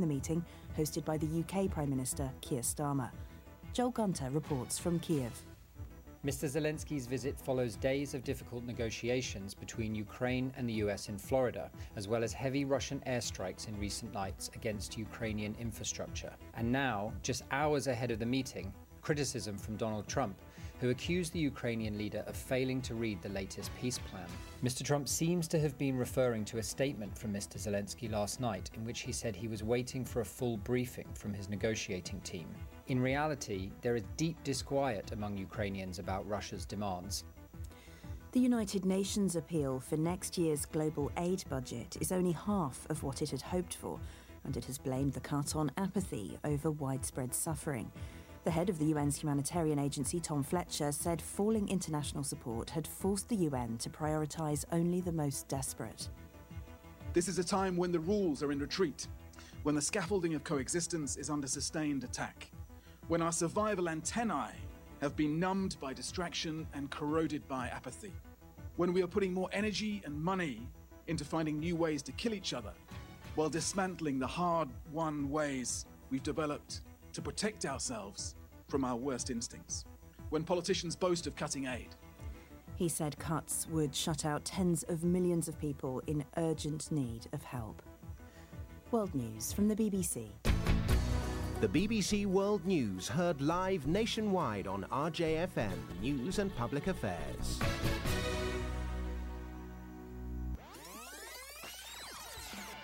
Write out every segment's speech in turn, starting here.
the meeting hosted by the UK Prime Minister Keir Starmer. Joel Gunter reports from Kiev. Mr. Zelensky's visit follows days of difficult negotiations between Ukraine and the US in Florida, as well as heavy Russian airstrikes in recent nights against Ukrainian infrastructure. And now, just hours ahead of the meeting, criticism from Donald Trump, who accused the Ukrainian leader of failing to read the latest peace plan. Mr. Trump seems to have been referring to a statement from Mr. Zelensky last night in which he said he was waiting for a full briefing from his negotiating team. In reality, there is deep disquiet among Ukrainians about Russia's demands. The United Nations appeal for next year's global aid budget is only half of what it had hoped for, and it has blamed the cut on apathy over widespread suffering. The head of the UN's humanitarian agency, Tom Fletcher, said falling international support had forced the UN to prioritise only the most desperate. This is a time when the rules are in retreat, when the scaffolding of coexistence is under sustained attack, when our survival antennae have been numbed by distraction and corroded by apathy, when we are putting more energy and money into finding new ways to kill each other, while dismantling the hard won ways we've developed to protect ourselves from our worst instincts. When politicians boast of cutting aid, he said cuts would shut out tens of millions of people in urgent need of help. World News from the BBC. The BBC World News heard live nationwide on RJFM News and Public Affairs.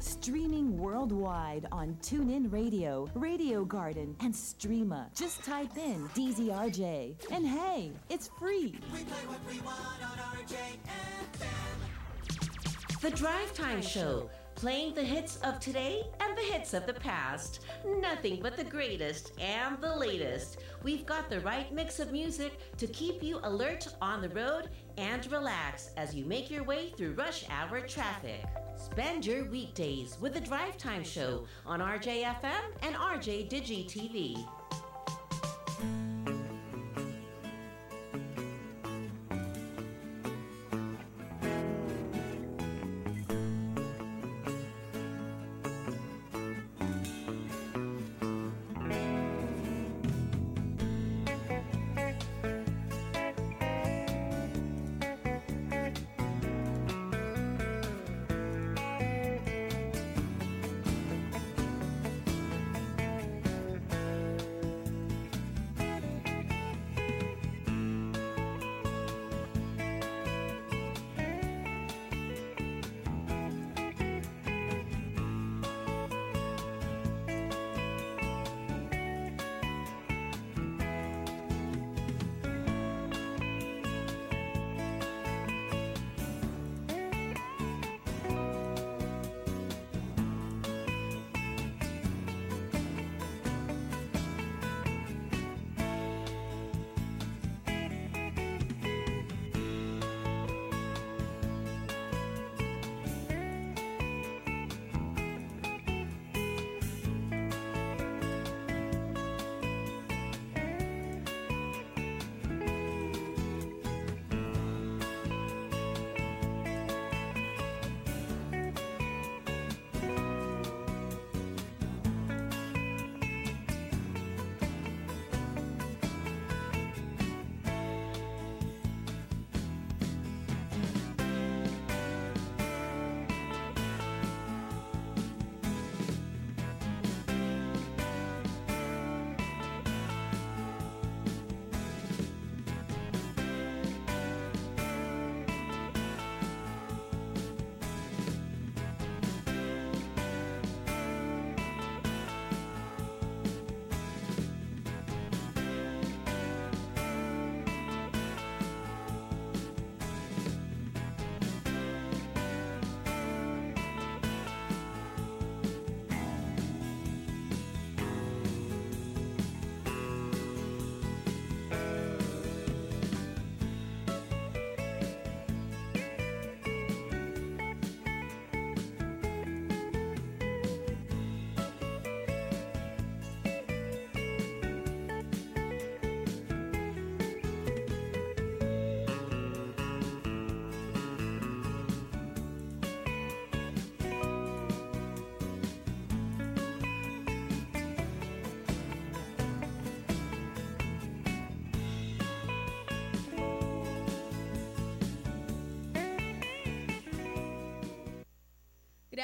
Streaming worldwide on TuneIn Radio, Radio Garden, and Streema. Just type in DZRJ. And hey, it's free. We play what we want on RJFM. The Drive Time Show playing the hits of today and the hits of the past. Nothing but the greatest and the latest. We've got the right mix of music to keep you alert on the road and relax as you make your way through rush hour traffic. Spend your weekdays with the Drive Time Show on RJFM and RJ Digi TV.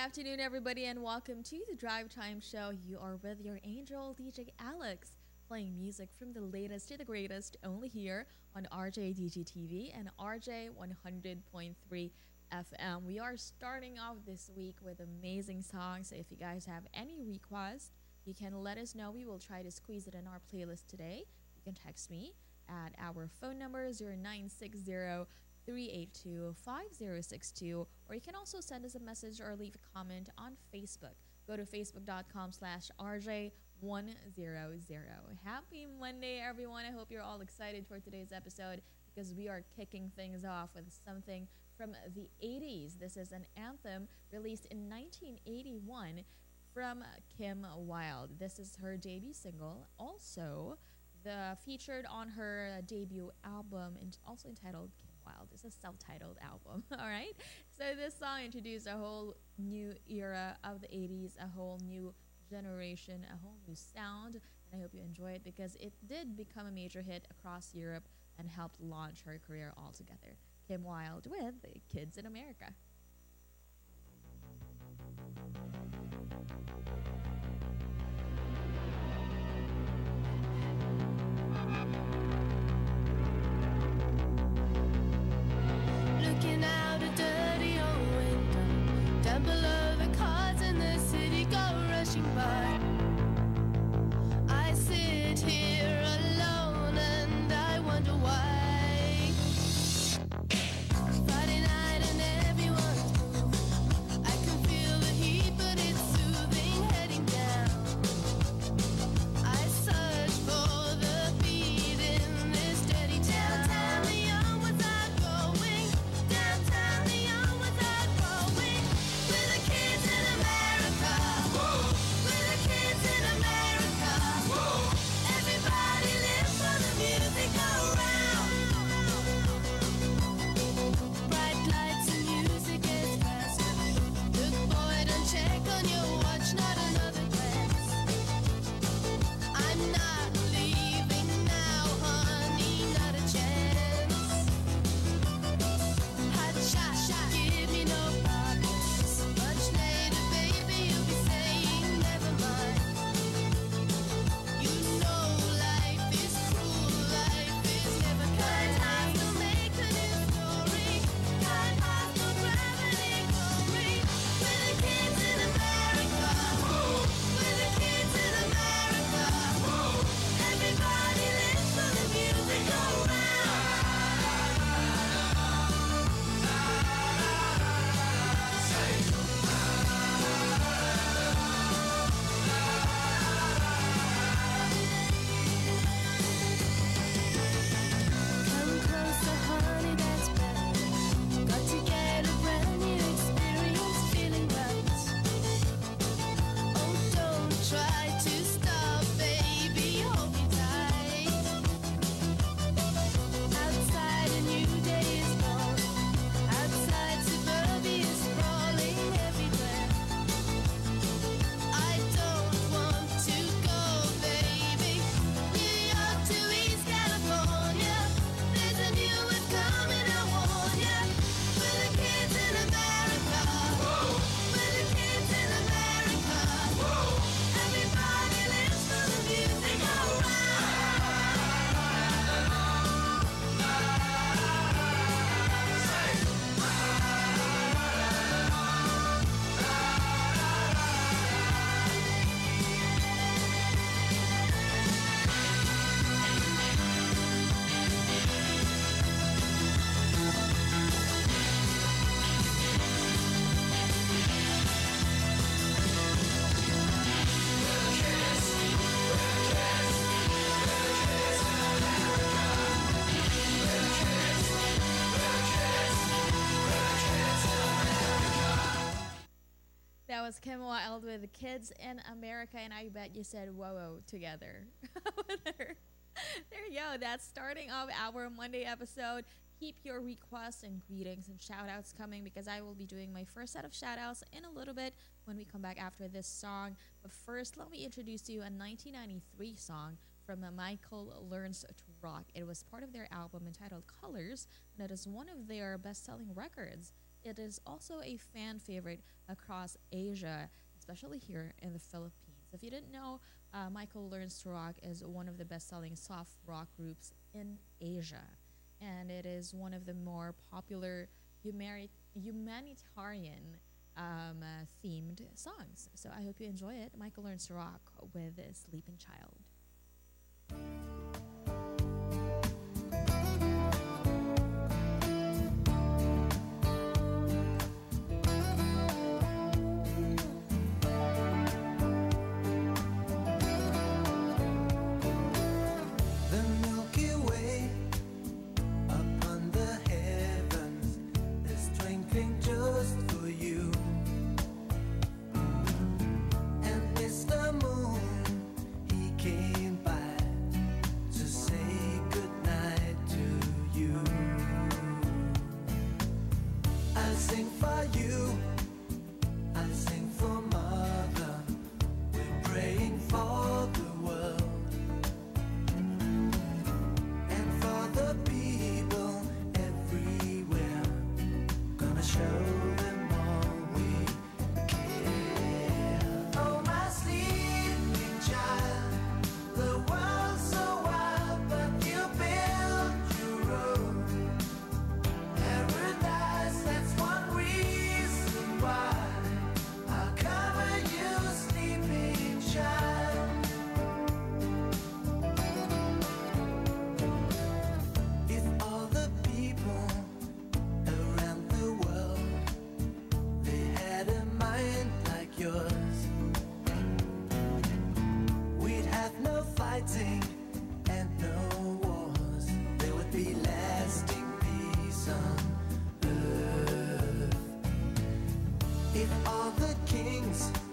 Afternoon, everybody, and welcome to the Drive Time Show. You are with your angel DJ Alex, playing music from the latest to the greatest, only here on RJ TV and RJ 100.3 FM. We are starting off this week with amazing songs. So if you guys have any requests, you can let us know. We will try to squeeze it in our playlist today. You can text me at our phone number 0960 382 5062, or you can also send us a message or leave a comment on Facebook. Go to facebook.com slash RJ100. Happy Monday, everyone. I hope you're all excited for today's episode because we are kicking things off with something from the 80s. This is an anthem released in 1981 from Kim Wilde. This is her debut single. Also, the featured on her debut album, and also entitled Kim Wilde. It's a self-titled album. All right. So this song introduced a whole new era of the 80s, a whole new generation, a whole new sound, and I hope you enjoy it because it did become a major hit across Europe and helped launch her career altogether. Kim Wilde with Kids in America. I sit here That was Kim Wilde with the Kids in America, and I bet you said whoa whoa together. there there you go. That's starting off our Monday episode. Keep your requests and greetings and shout outs coming because I will be doing my first set of shout outs in a little bit when we come back after this song. But first, let me introduce you a 1993 song from Michael Learns to Rock. It was part of their album entitled Colors, and it is one of their best selling records. It is also a fan favorite across Asia, especially here in the Philippines. If you didn't know, uh, Michael Learns to Rock is one of the best selling soft rock groups in Asia. And it is one of the more popular humani- humanitarian um, uh, themed songs. So I hope you enjoy it. Michael Learns to Rock with Sleeping Child. All the kings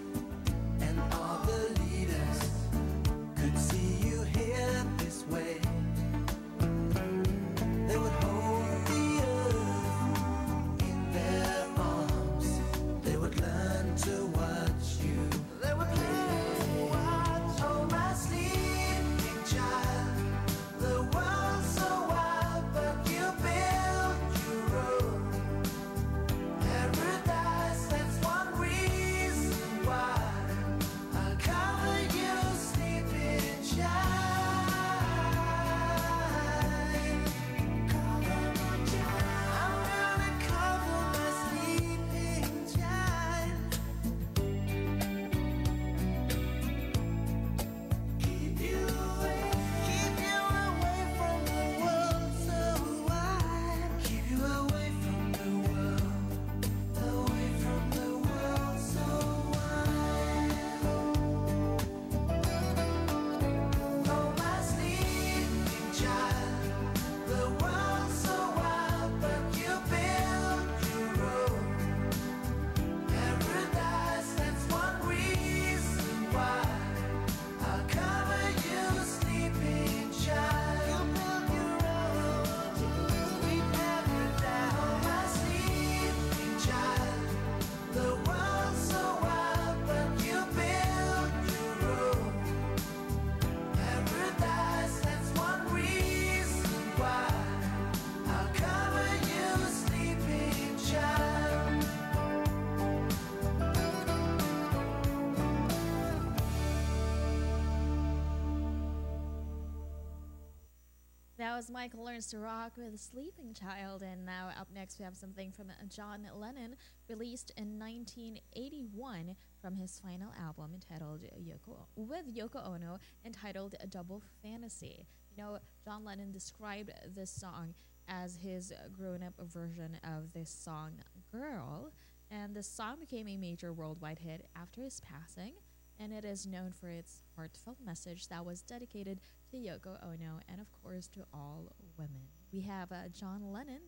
Michael Learns to Rock with a Sleeping Child. And now up next we have something from John Lennon, released in 1981 from his final album entitled Yoko with Yoko Ono, entitled Double Fantasy. You know, John Lennon described this song as his grown-up version of this song Girl, and the song became a major worldwide hit after his passing and it is known for its heartfelt message that was dedicated to Yoko Ono and, of course, to all women. We have uh, John Lennon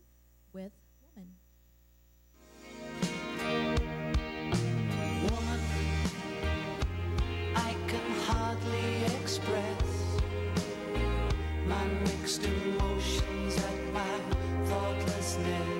with Woman. Woman, I can hardly express my mixed emotions at my thoughtlessness.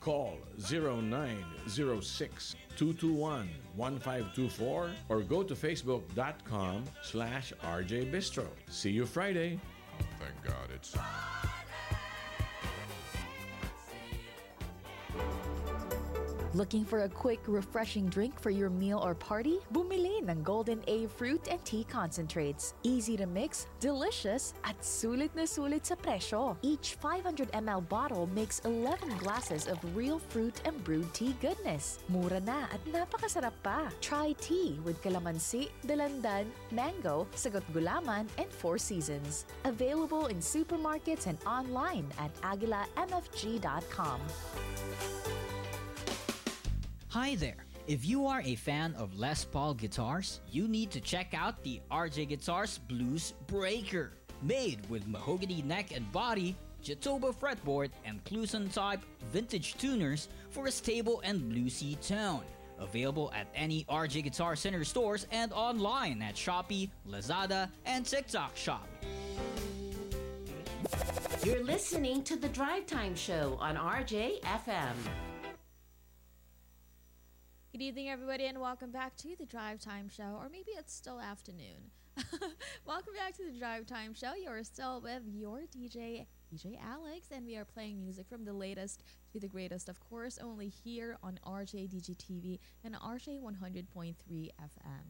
Call 0906 221 1524 or go to facebook.com slash RJ Bistro. See you Friday. Thank God it's. Looking for a quick, refreshing drink for your meal or party? Bumili ng Golden A Fruit and Tea Concentrates. Easy to mix, delicious, at sulit na sulit sa presyo. Each 500 ml bottle makes 11 glasses of real fruit and brewed tea goodness. Mura na at napakasarap pa. Try tea with calamansi, dalandan, mango, sagot gulaman, and four seasons. Available in supermarkets and online at aguilamfg.com. Hi there. If you are a fan of Les Paul guitars, you need to check out the RJ Guitars Blues Breaker. Made with mahogany neck and body, Jatoba fretboard, and Kluson type vintage tuners for a stable and bluesy tone. Available at any RJ Guitar Center stores and online at Shopee, Lazada, and TikTok Shop. You're listening to the Drive Time Show on RJ FM. Good evening, everybody, and welcome back to the Drive Time Show, or maybe it's still afternoon. welcome back to the Drive Time Show. You're still with your DJ, DJ Alex, and we are playing music from the latest to the greatest, of course, only here on RJ DGTV and RJ 100.3 FM.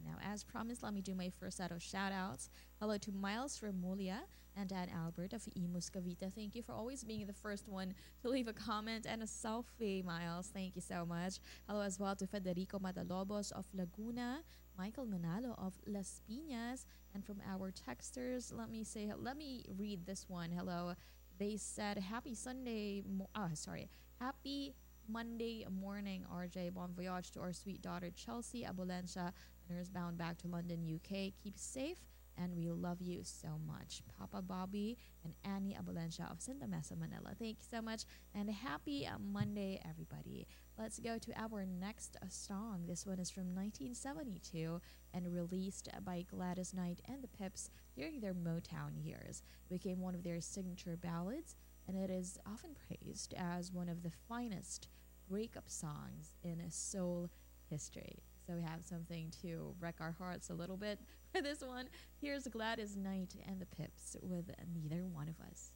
Now, as promised, let me do my first set of shout outs. Hello to Miles Remulia and Dan Albert of Imus Cavite. Thank you for always being the first one to leave a comment and a selfie, Miles. Thank you so much. Hello as well to Federico Madalobos of Laguna, Michael Manalo of Las Piñas, and from our texters, let me say, let me read this one. Hello. They said, Happy Sunday, mo- ah, sorry, Happy Monday morning, RJ. Bon voyage to our sweet daughter, Chelsea Abolencia, nurse bound back to London, UK. Keep safe and we love you so much. Papa Bobby and Annie Abolencia of Santa Mesa, Manila. Thank you so much and happy uh, Monday, everybody. Let's go to our next uh, song. This one is from 1972 and released by Gladys Knight and the Pips during their Motown years. It became one of their signature ballads, and it is often praised as one of the finest breakup songs in soul history. So we have something to wreck our hearts a little bit for this one. Here's Gladys Knight and the Pips with Neither One of Us.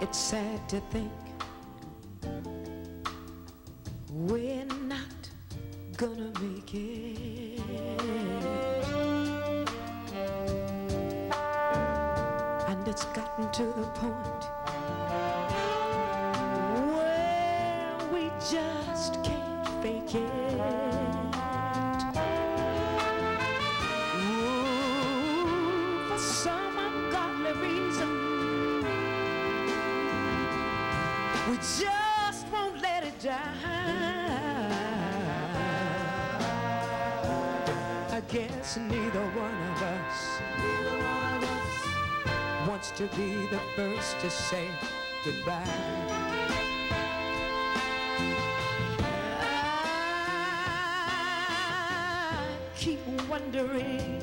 It's sad to think we're not gonna make it. It's gotten to the point where we just can't fake it. Ooh, for some ungodly reason. We just won't let it die. I guess neither one of us, wants to be the first to say goodbye. I keep wondering, wondering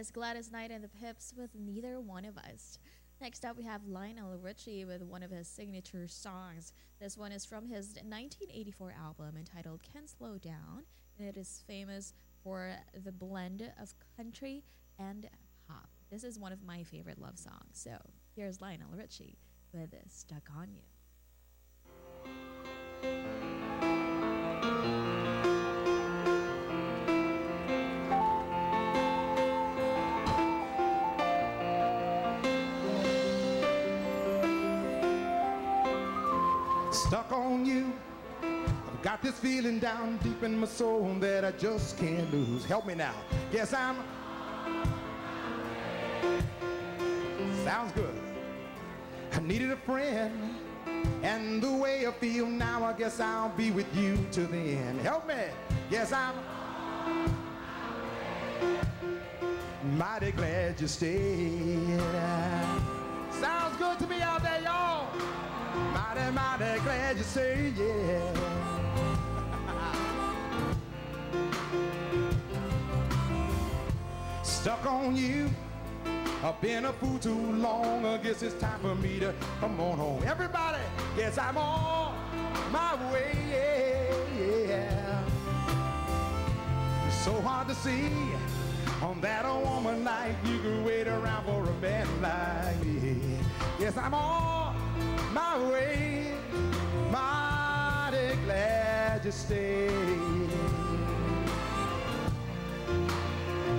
is Gladys Knight and the Pips with Neither One of Us. Next up, we have Lionel Richie with one of his signature songs. This one is from his 1984 album entitled Can't Slow Down, and it is famous for the blend of country and pop. This is one of my favorite love songs. So here's Lionel Richie with Stuck on You. On you. I've got this feeling down deep in my soul that I just can't lose. Help me now. Guess I'm. Sounds good. I needed a friend. And the way I feel now, I guess I'll be with you to the end. Help me. Yes, I'm mighty glad you stayed. Sounds good to me out there, y'all. Mighty, mighty glad you stayed, yeah. Stuck on you. I've been a fool too long. I guess it's time for me to come on home. Everybody, guess I'm on my way. Yeah, yeah. It's so hard to see on that woman like you could wait around for a man like me. Yes, I'm on my way. Mighty glad you stayed.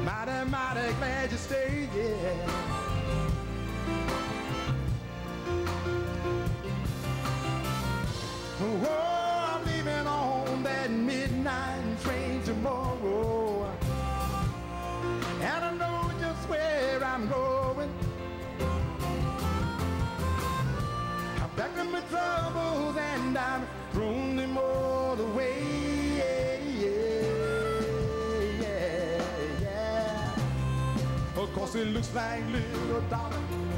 Mighty, mighty glad you stayed, yeah. Oh, oh. Back in my troubles and I'm throwing them all away. Yeah, yeah, yeah. Of course, it looks like little darling.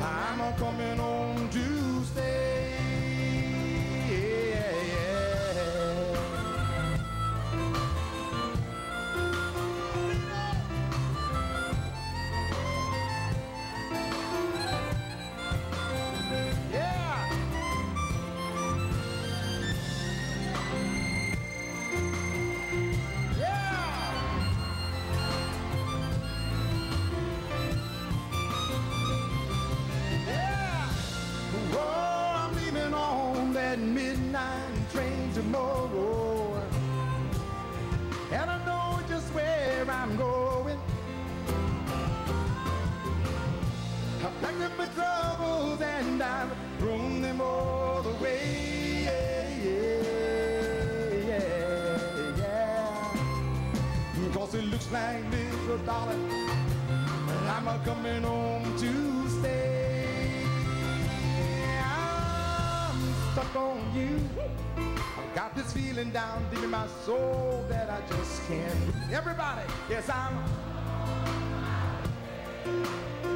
I'm a coming on Tuesday. This feeling down deep in my soul that I just can't. Everybody, yes, I'm.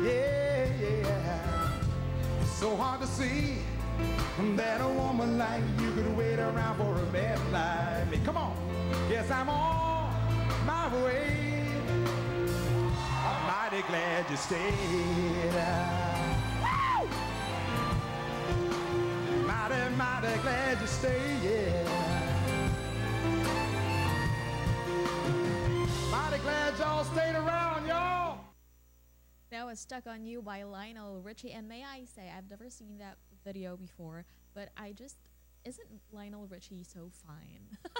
Yeah, yeah. It's so hard to see that a woman like you could wait around for a man like me. Come on. Yes, I'm on my way. I'm mighty glad you stayed. Mighty, mighty glad you stayed, yeah. Mighty glad y'all stayed around, y'all. That was Stuck on You by Lionel Richie. And may I say, I've never seen that video before, but I just. Isn't Lionel Richie so fine?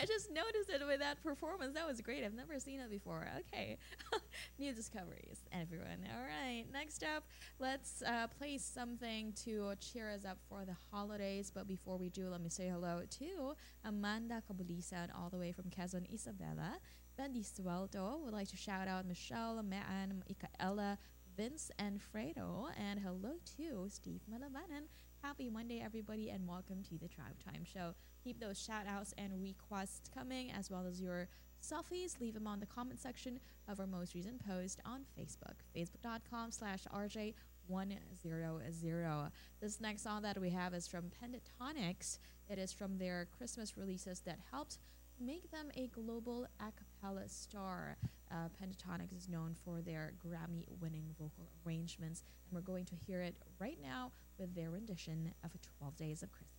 I just noticed it with that performance. That was great. I've never seen it before. Okay. New discoveries, everyone. All right. Next up, let's uh, play something to cheer us up for the holidays. But before we do, let me say hello to Amanda Cabulisan, all the way from Quezon Isabela. Bendy Suelto would like to shout out Michelle, Maan, Micaela, Vince, and Fredo. And hello to Steve Malabanan. Happy Monday, everybody, and welcome to the Drive Time Show. Keep those shout outs and requests coming, as well as your selfies. Leave them on the comment section of our most recent post on Facebook, facebook.com slash RJ100. This next song that we have is from Pentatonix. It is from their Christmas releases that helped make them a global a cappella star. Uh, Pentatonix is known for their Grammy winning vocal arrangements, and we're going to hear it right now with their rendition of 12 Days of Christmas.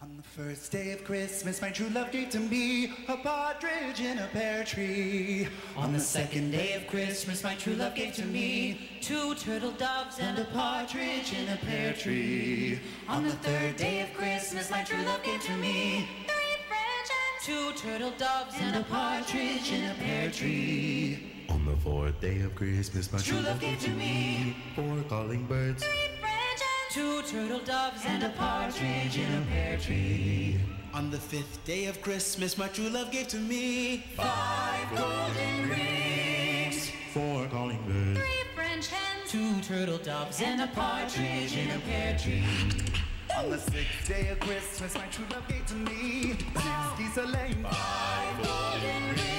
On the first day of Christmas, my true love gave to me a partridge in a pear tree. On the second day of Christmas, my true love gave to me two turtle doves and a partridge in a pear tree. On the third day of Christmas, my true love gave to me three French hens, two turtle doves and a partridge in a pear tree. On the fourth day of Christmas, my True love gave to me four calling birds. Two turtle doves and a partridge in a pear tree. On the fifth day of Christmas, my true love gave to me five golden rings, Four calling birds. three French hens, two turtle doves, and a partridge in a pear tree. On the sixth day of Christmas, my true love gave to me six geese a laying, five golden rings,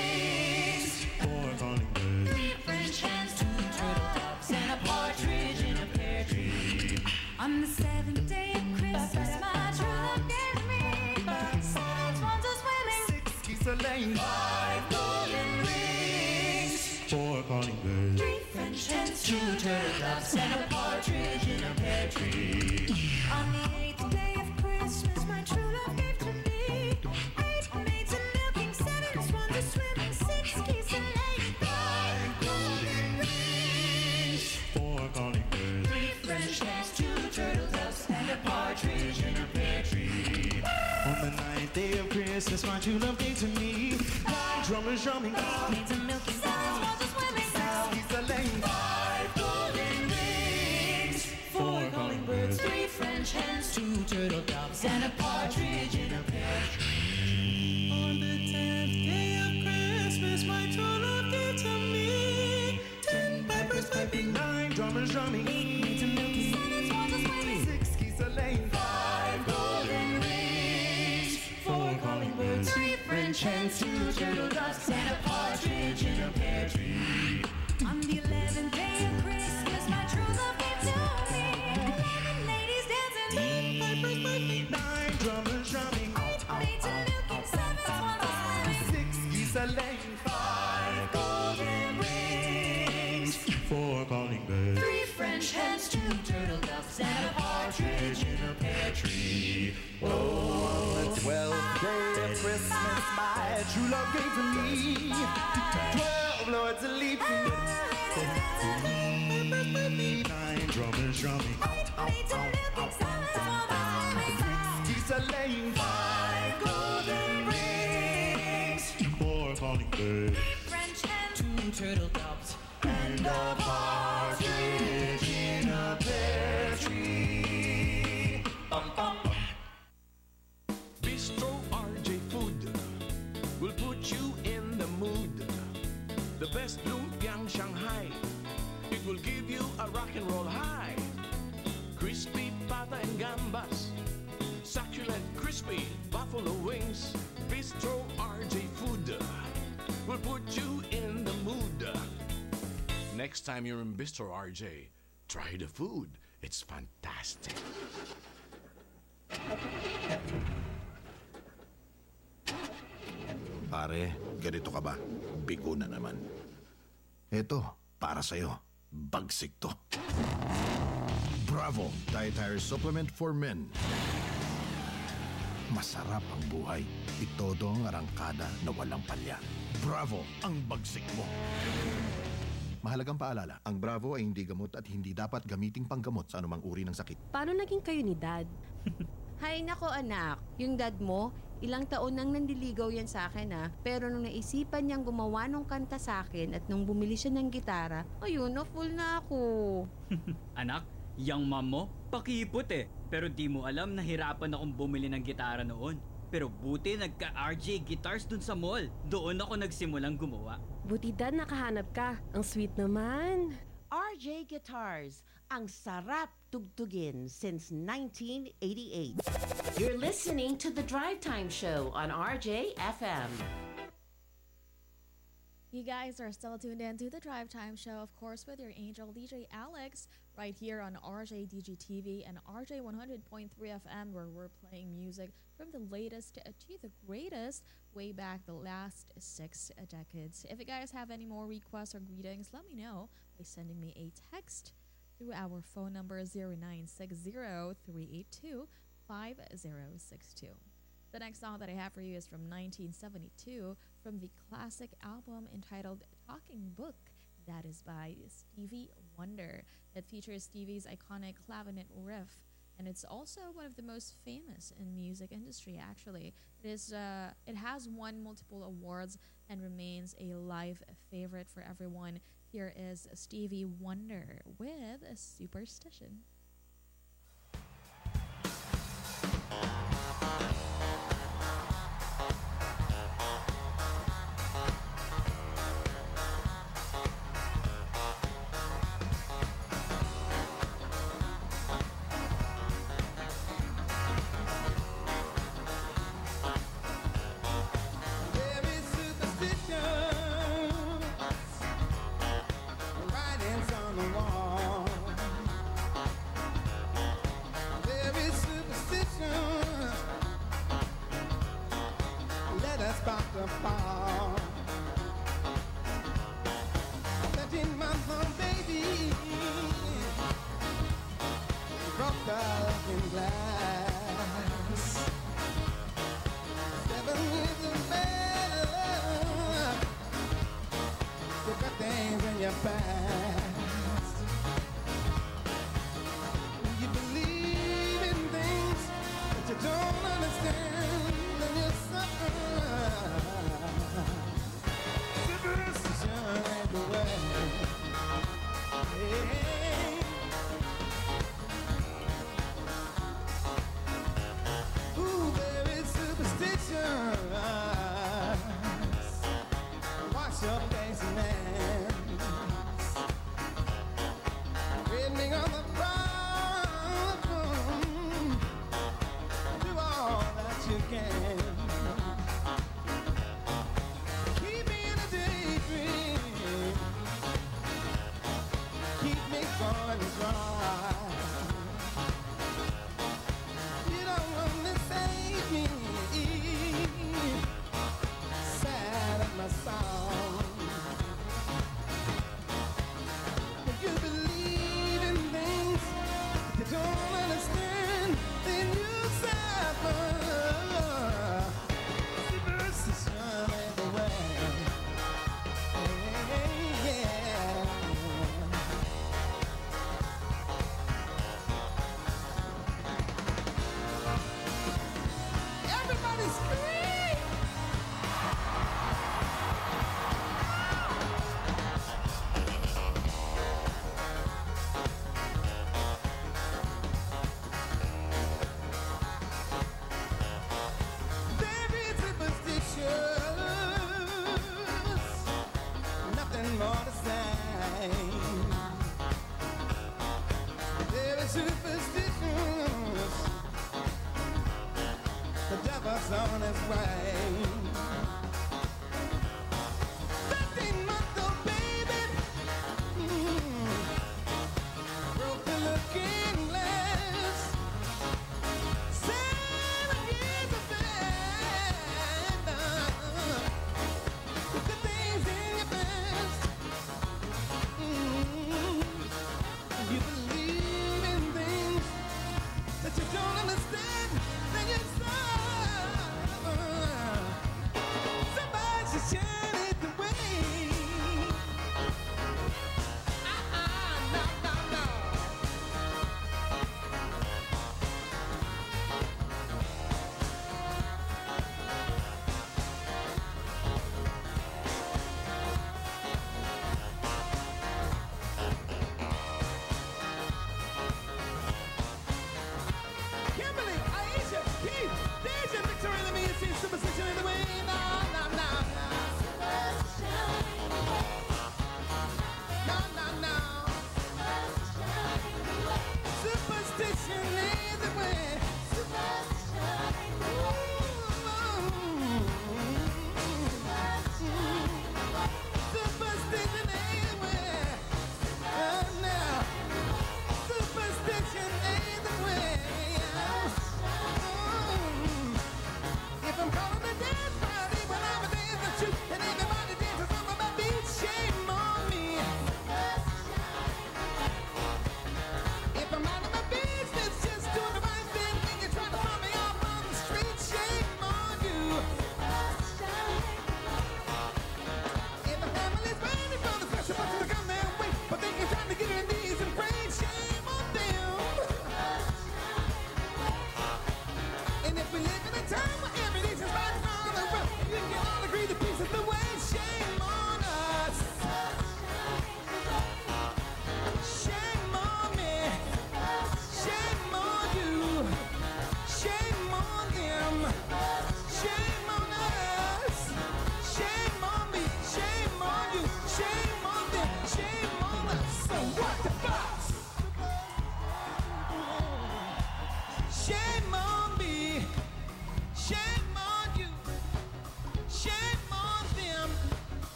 hens, turtle doves, and a partridge in a pear tree. On the eighth day of Christmas, my true love gave to me eight maids a milking, seven swans swimming, six geese a laying, five golden rings. Four calling birds. Three French hens, two turtle doves, and a partridge in a pear tree. On the ninth day of Christmas, my true love gave to me nine drummers drumming, Maids French hens, two turtle doves, and a partridge in a pear tree. And a partridge in a pear tree. Oh, the twelfth day of Christmas, my true love gave to me twelve lords a leaping, nine drummers drumming, Maids a milking, swans a laying, five golden rings, Four birds. French hens. two turtle doves, and a partridge rock and roll high. Crispy pata and gambas. Succulent crispy buffalo wings. Bistro RJ Food will put you in the mood. Next time you're in Bistro RJ, try the food. It's fantastic. Pare, ganito ka ba? Bigo na naman. Eto, para sa'yo. Bagsik to. Bravo! Dietary Supplement for Men. Masarap ang buhay. Itodo ang arangkada na walang palya. Bravo! Ang bagsik mo. Mahalagang paalala, ang Bravo ay hindi gamot at hindi dapat gamiting panggamot sa anumang uri ng sakit. Paano naging kayo ni Dad? Hay nako anak, yung dad mo, ilang taon nang nandiligaw yan sa akin ah. Pero nung naisipan niyang gumawa ng kanta sa akin at nung bumili siya ng gitara, ayun, na full na ako. Anak, yang mom mo, pakipot eh. Pero di mo alam na hirapan akong bumili ng gitara noon. Pero buti nagka-RJ Guitars dun sa mall. Doon ako nagsimulang gumawa. Buti Dad nakahanap ka. Ang sweet naman. RJ Guitars, ang sarap tugtugin since 1988. You're listening to the Drive Time Show on RJ FM. You guys are still tuned in to the Drive Time Show, of course, with your angel DJ Alex, right here on RJDG TV and RJ 100.3 FM, where we're playing music from the latest to the greatest way back the last six decades. If you guys have any more requests or greetings, let me know by sending me a text through our phone number 0960 382 5062. The next song that I have for you is from 1972 from the classic album entitled Talking Book. That is by Stevie Wonder. It features Stevie's iconic clavinet riff, and it's also one of the most famous in music industry. Actually, it is. Uh, it has won multiple awards and remains a live favorite for everyone. Here is Stevie Wonder with a Superstition.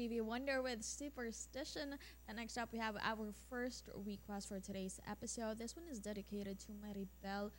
Stevie Wonder with Superstition. And next up, we have our first request for today's episode. This one is dedicated to Maribel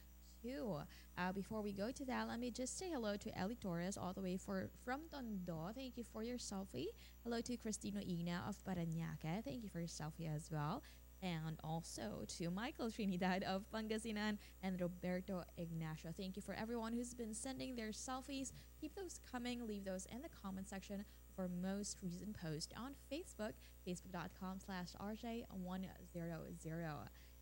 too. Uh, before we go to that, let me just say hello to Ellie Torres, all the way for from Tondo. Thank you for your selfie. Hello to Cristino Ina of Parañaque. Thank you for your selfie as well. And also to Michael Trinidad of Pangasinan and Roberto Ignacio. Thank you for everyone who's been sending their selfies. Keep those coming. Leave those in the comment section for most recent post on Facebook, facebook.com slash RJ100.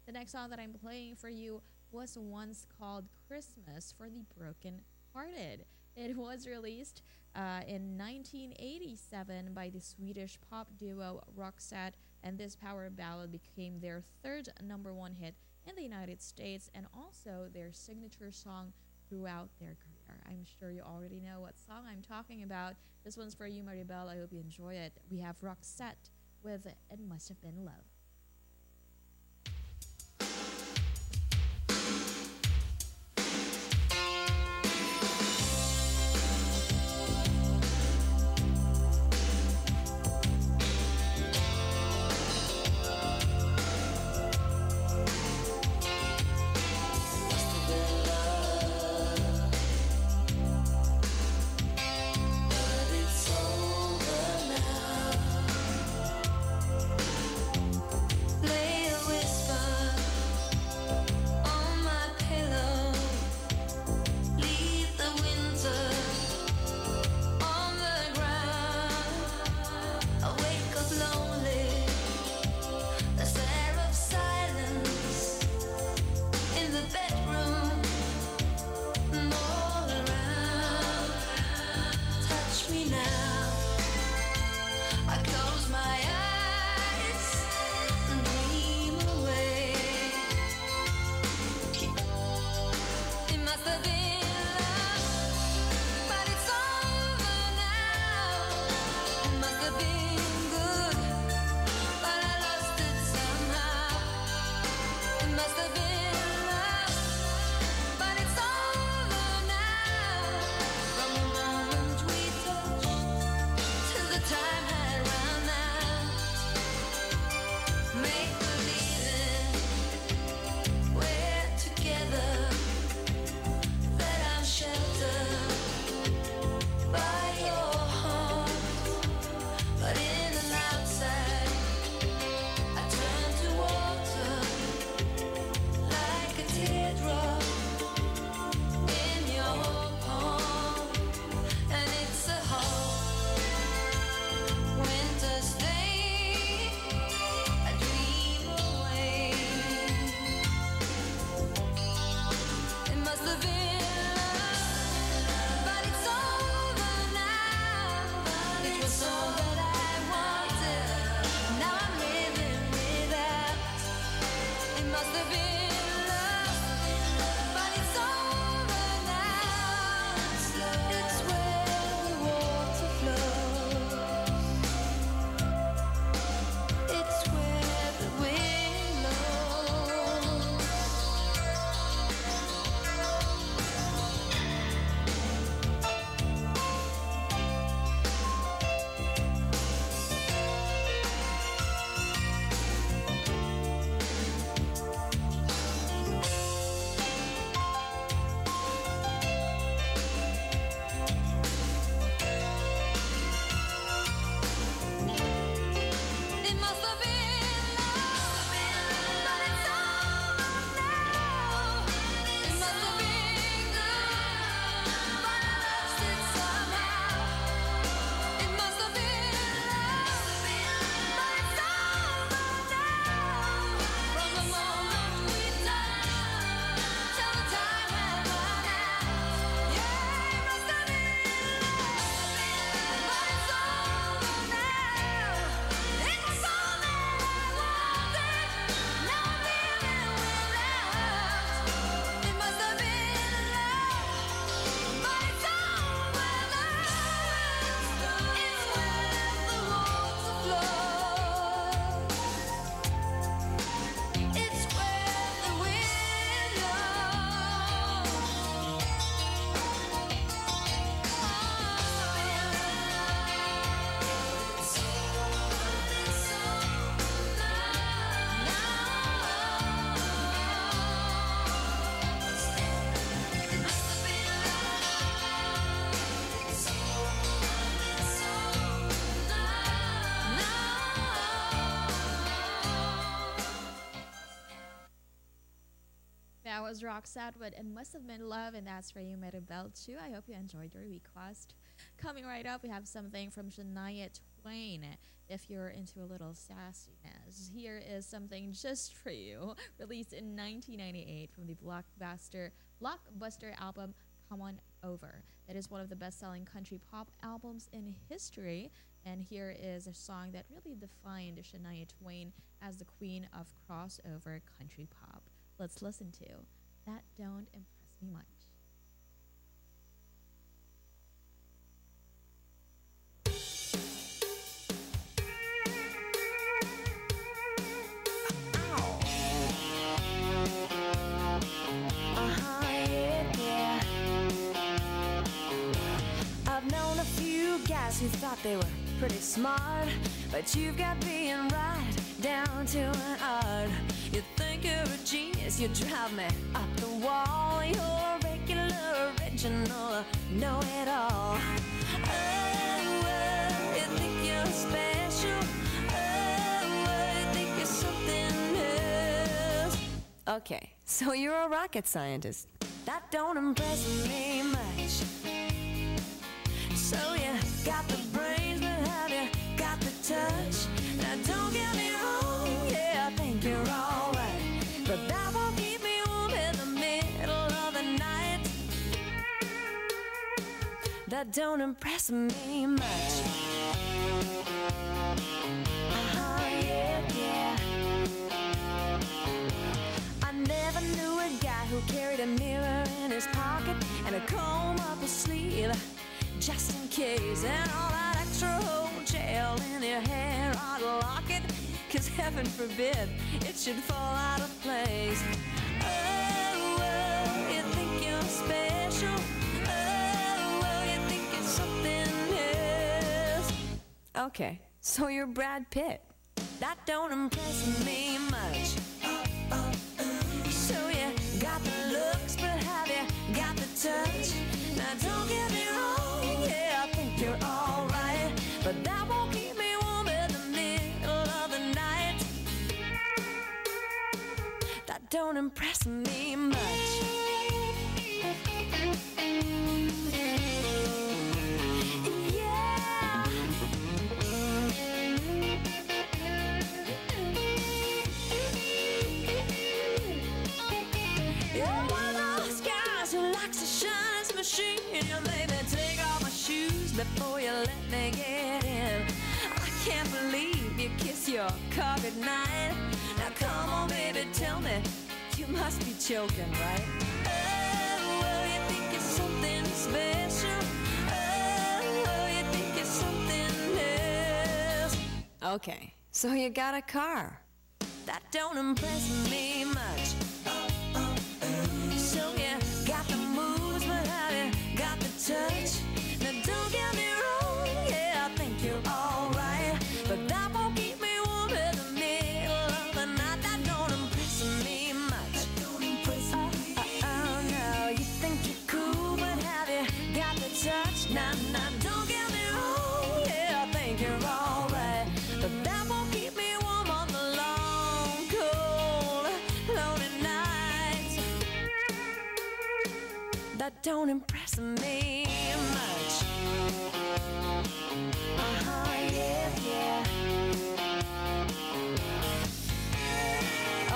The next song that I'm playing for you was once called Christmas for the Broken Hearted. It was released uh, in 1987 by the Swedish pop duo Roxette, and this power ballad became their third number one hit in the United States and also their signature song throughout their career. I'm sure you already know what song I'm talking about. This one's for you, Maribel. I hope you enjoy it. We have Roxette with It Must Have Been Love. Was Roxette with and Must Have Been Love, and that's for you, Maribel, too. I hope you enjoyed your request. Coming right up, we have something from Shania Twain. If you're into a little sassiness, here is something just for you, released in 1998 from the blockbuster blockbuster album Come On Over. That is one of the best-selling country pop albums in history, and here is a song that really defined Shania Twain as the queen of crossover country pop. Let's listen to That Don't Impress Me Much. Yeah, yeah. I've known a few guys who thought they were pretty smart, but you've got being right down to an art. You think you're a genius, you drive me up the wall. You're a regular, original, know it all. Oh, oh, you think you're special. Okay, so you're a rocket scientist. That don't impress me much. So you got the brains, but have you got the touch? Now don't get me you're alright. But that won't keep me warm in the middle of the night. That don't impress me much. Uh-huh, yeah, yeah. I never knew a guy who carried a mirror in his pocket and a comb up his sleeve just in case. And all that extra whole gel in your hair to lock it, cause heaven forbid it should fall out of place. Oh, you think you're special. Oh, oh, you think you're something else. Okay, so you're Brad Pitt. That don't impress me much. So you got the looks, but have you got the touch? Now don't get me wrong, yeah, I think you're alright, but that don't impress me much. Yeah. You're one of those guys who likes machine. You made me take off my shoes before you let me get in. Can't believe you kiss your car goodnight. Now come on, baby, tell me you must be joking, right? Oh, oh, you think you're something special. Oh, oh, you think you're something else. Okay, so you got a car. That don't impress me much. So you got the moves, but you got the touch? Don't impress me much. Uh-huh, yeah, yeah.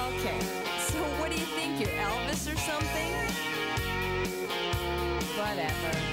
Okay, so what do you think? You're Elvis or something? Whatever.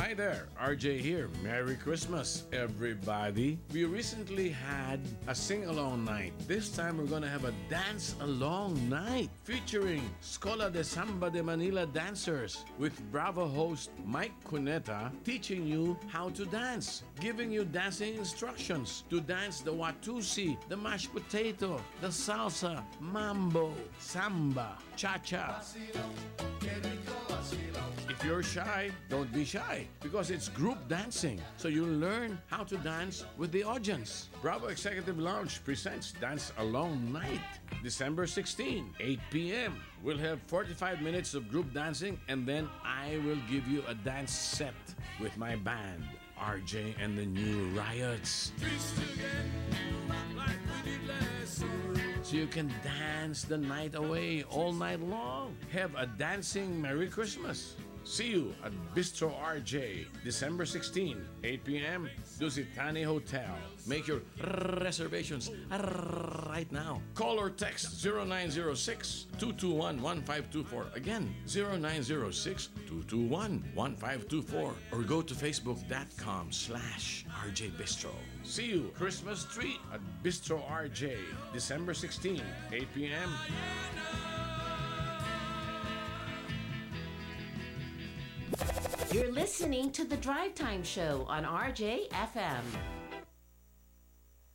Hi there, RJ here. Merry Christmas, everybody. We recently had a sing along night. This time we're gonna have a dance along night featuring Scola de Samba de Manila dancers with Bravo host Mike Cuneta teaching you how to dance, giving you dancing instructions to dance the Watusi, the mashed potato, the salsa, mambo, samba, cha cha. You're shy, don't be shy because it's group dancing. So you'll learn how to dance with the audience. Bravo Executive Lounge presents Dance Alone Night, December 16, 8 p.m. We'll have 45 minutes of group dancing and then I will give you a dance set with my band, RJ and the New Riots. So you can dance the night away all night long. Have a dancing Merry Christmas. See you at Bistro RJ, December 16, 8 p.m., Dusit Thani Hotel. Make your reservations right now. Call or text 0906 221 1524. Again, 0906 221 1524. Or go to facebook.com slash RJ Bistro. See you Christmas treat at Bistro RJ, December 16, 8 p.m. You're listening to the Drive Time Show on RJ FM.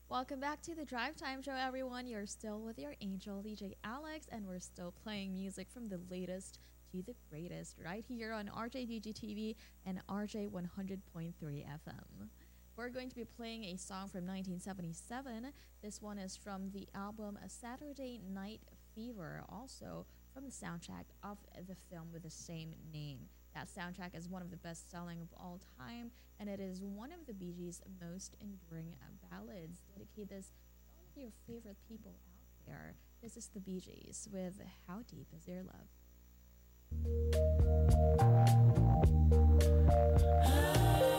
Welcome back to the Drive Time Show, everyone. You're still with your angel, DJ Alex, and we're still playing music from the latest to the greatest right here on RJDG TV and RJ 100.3 FM. We're going to be playing a song from 1977. This one is from the album A Saturday Night Fever, also from the soundtrack of the film with the same name. That soundtrack is one of the best selling of all time, and it is one of the Bee Gees' most enduring ballads. Dedicate this to all of your favorite people out there. This is the Bee Gees with How Deep Is Your Love? Ah.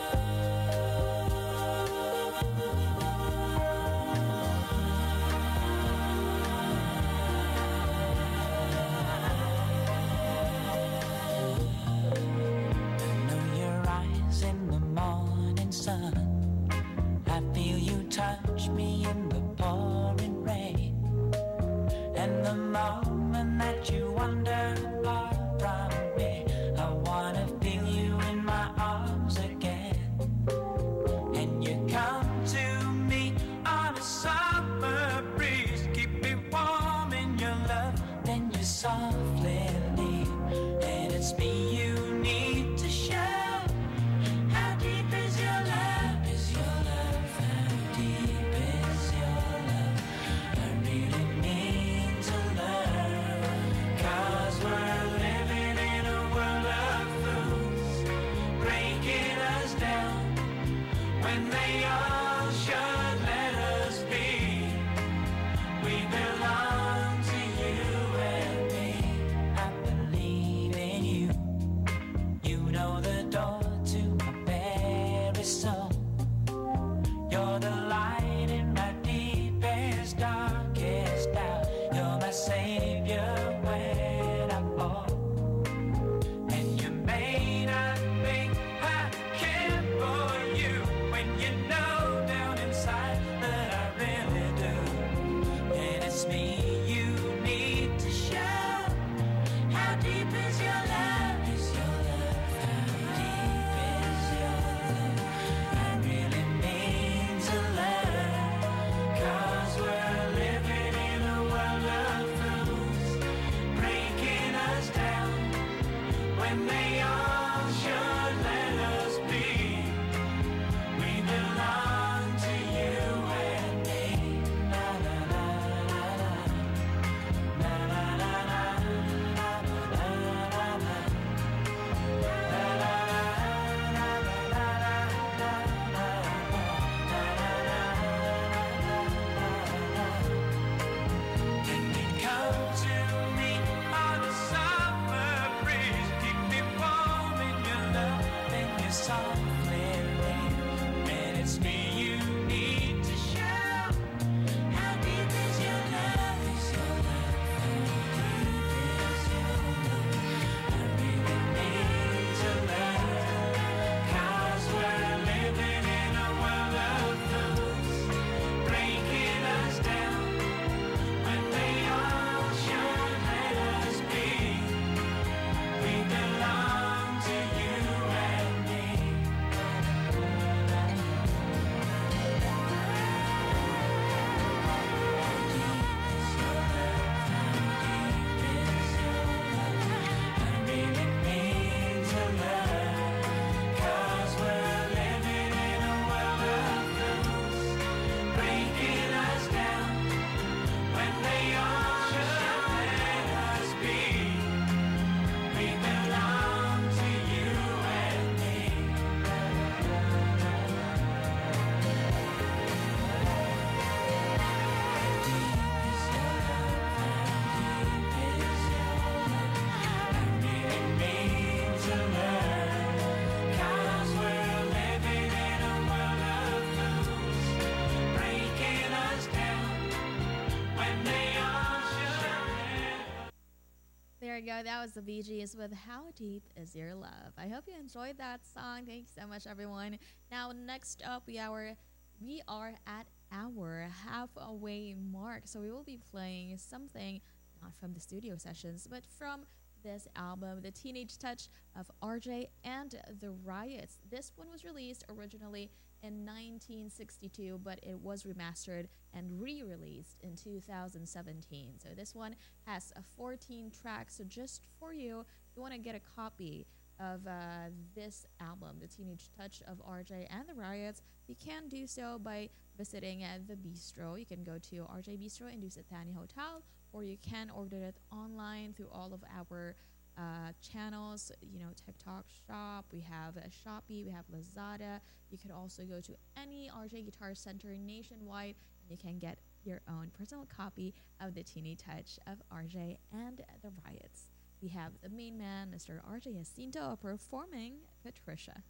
That was the Gees with How Deep Is Your Love. I hope you enjoyed that song. Thanks so much, everyone. Now, next up, we are, we are at our halfway mark. So we will be playing something not from the studio sessions, but from this album, The Teenage Touch of RJ and the Riots. This one was released originally in 1962, but it was remastered and re released in 2017. So this one has a 14 tracks. So just for you, if you want to get a copy of uh, this album, The Teenage Touch of RJ and the Riots, you can do so by visiting uh, the bistro. You can go to RJ Bistro in Dusit Thani Hotel, or you can order it online through all of our uh, channels, you know, TikTok Shop, we have a Shopee, we have Lazada. You could also go to any RJ Guitar Center nationwide and you can get your own personal copy of the Teeny Touch of RJ and the Riots. We have the main man, Mr. RJ Jacinto, performing Patricia.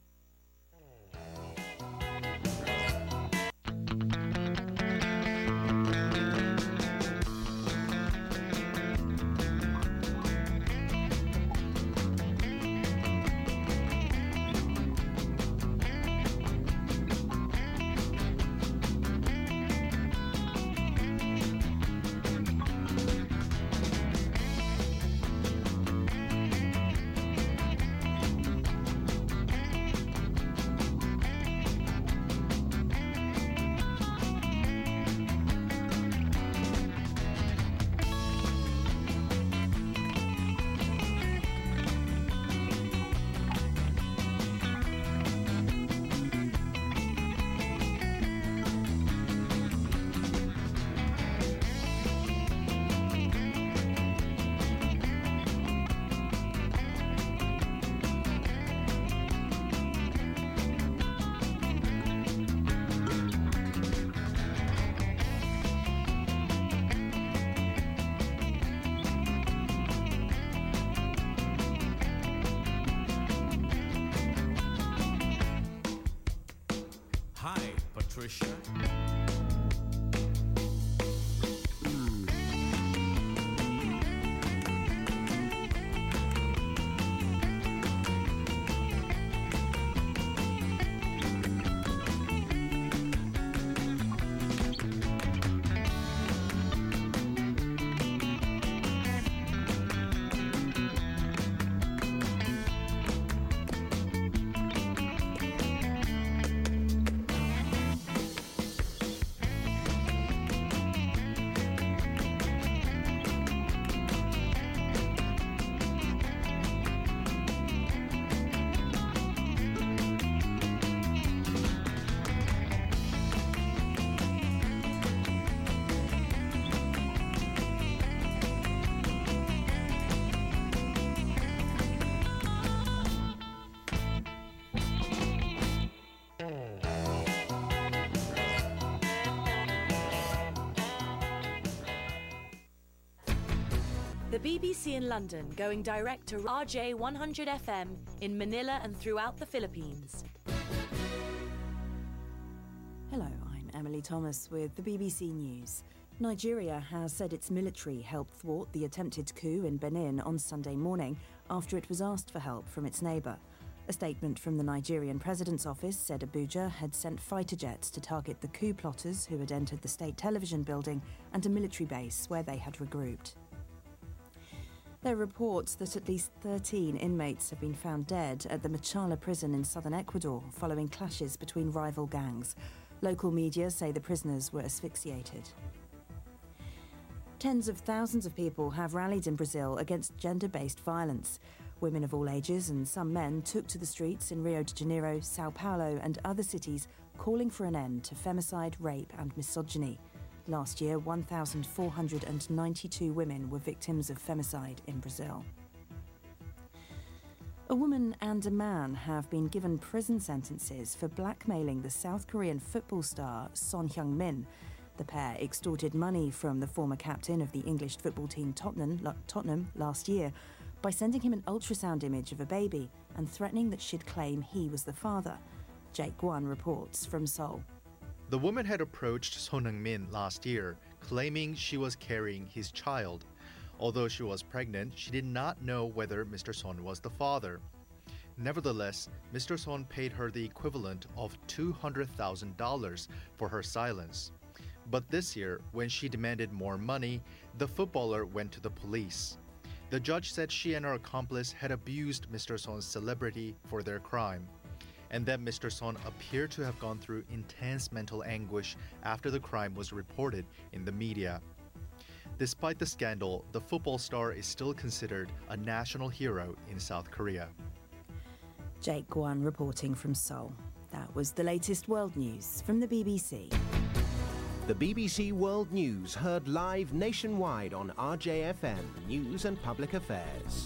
BBC in London going direct to RJ 100 FM in Manila and throughout the Philippines. Hello, I'm Emily Thomas with the BBC News. Nigeria has said its military helped thwart the attempted coup in Benin on Sunday morning after it was asked for help from its neighbour. A statement from the Nigerian president's office said Abuja had sent fighter jets to target the coup plotters who had entered the state television building and a military base where they had regrouped. There are reports that at least 13 inmates have been found dead at the Machala prison in southern Ecuador following clashes between rival gangs. Local media say the prisoners were asphyxiated. Tens of thousands of people have rallied in Brazil against gender based violence. Women of all ages and some men took to the streets in Rio de Janeiro, Sao Paulo, and other cities calling for an end to femicide, rape, and misogyny. Last year, 1,492 women were victims of femicide in Brazil. A woman and a man have been given prison sentences for blackmailing the South Korean football star Son Heung-min. The pair extorted money from the former captain of the English football team Tottenham, Tottenham last year by sending him an ultrasound image of a baby and threatening that she'd claim he was the father. Jake Kwon reports from Seoul. The woman had approached Son Heung-min last year, claiming she was carrying his child. Although she was pregnant, she did not know whether Mr. Son was the father. Nevertheless, Mr. Son paid her the equivalent of $200,000 for her silence. But this year, when she demanded more money, the footballer went to the police. The judge said she and her accomplice had abused Mr. Son's celebrity for their crime, and that Mr. Son appeared to have gone through intense mental anguish after the crime was reported in the media. Despite the scandal, the football star is still considered a national hero in South Korea. Jake Kwon reporting from Seoul. That was the latest world news from the BBC. The BBC World News heard live nationwide on RJFM News and Public Affairs.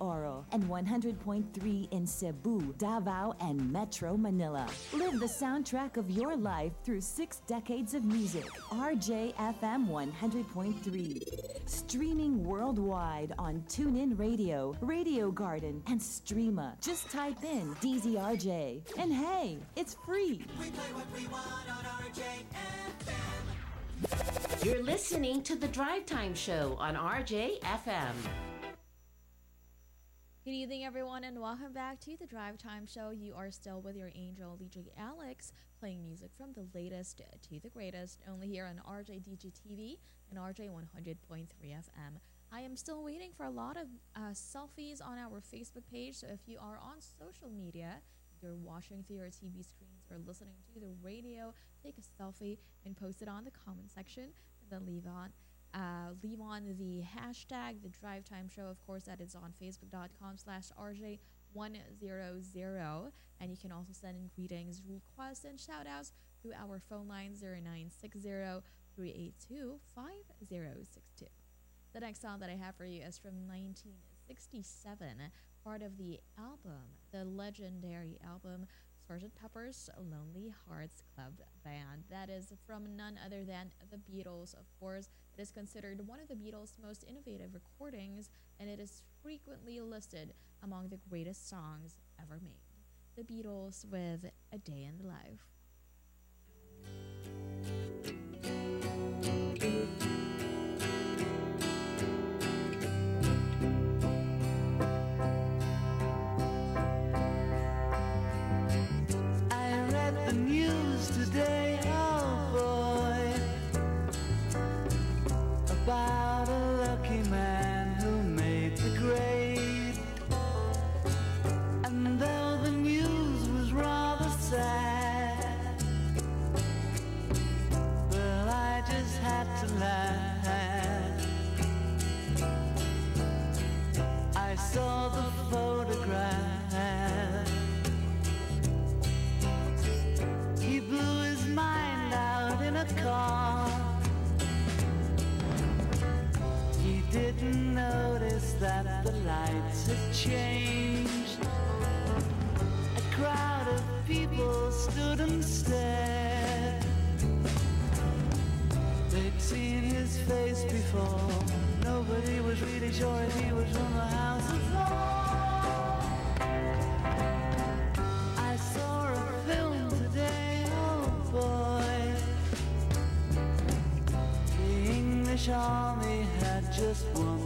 Oro, and 100.3 in Cebu, Davao, and Metro Manila. Live the soundtrack of your life through six decades of music. RJFM 100.3. Streaming worldwide on TuneIn Radio, Radio Garden, and Streema. Just type in DZRJ. And hey, it's free. You're listening to the Drive Time Show on RJFM. Good evening, everyone, and welcome back to the Drive Time Show. You are still with your angel, DJ Alex, playing music from the latest to the greatest, only here on RJDG TV and RJ 100.3 FM. I am still waiting for a lot of uh, selfies on our Facebook page, so if you are on social media, you're watching through your TV screens or listening to the radio, take a selfie and post it on the comment section, and then leave on uh, leave on the hashtag the drive time show of course that is on facebook.com slash rj100 and you can also send in greetings requests and shout outs through our phone line 0960-382-5062 the next song that i have for you is from 1967 part of the album the legendary album Sgt. Pepper's Lonely Hearts Club Band. That is from none other than the Beatles, of course. It is considered one of the Beatles' most innovative recordings, and it is frequently listed among the greatest songs ever made. The Beatles with A Day in the Life. I read the news today, about had changed. A crowd of people stood and stared. They'd seen his face before. Nobody was really sure if he was from the House of Lords. I saw a film today, oh boy. The English army had just won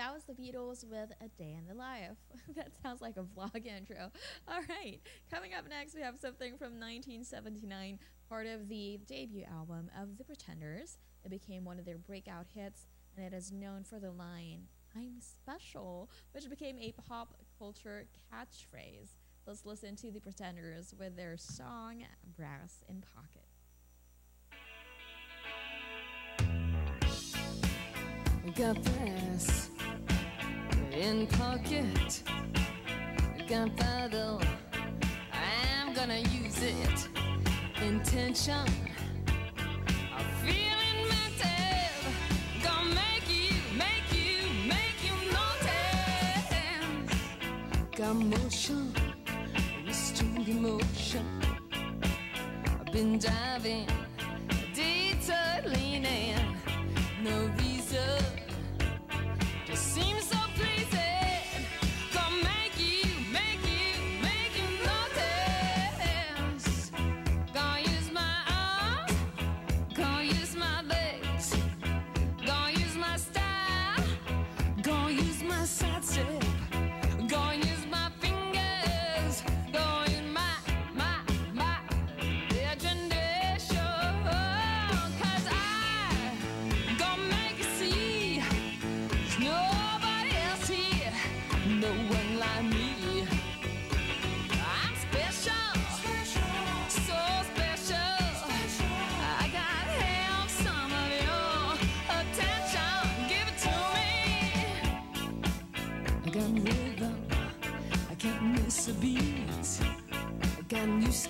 that was the Beatles with A Day in the Life. that sounds like a vlog intro. All right, coming up next, we have something from 1979, part of the debut album of The Pretenders. It became one of their breakout hits, and it is known for the line, I'm special, which became a pop culture catchphrase. Let's listen to The Pretenders with their song, Brass in Pocket. Got brass in pocket gunpowder. I'm gonna use it. Intention. I'm feeling mental. Gonna make you, make you, make you notice. Got motion, restored emotion. I've been diving, detour leaning. No reason.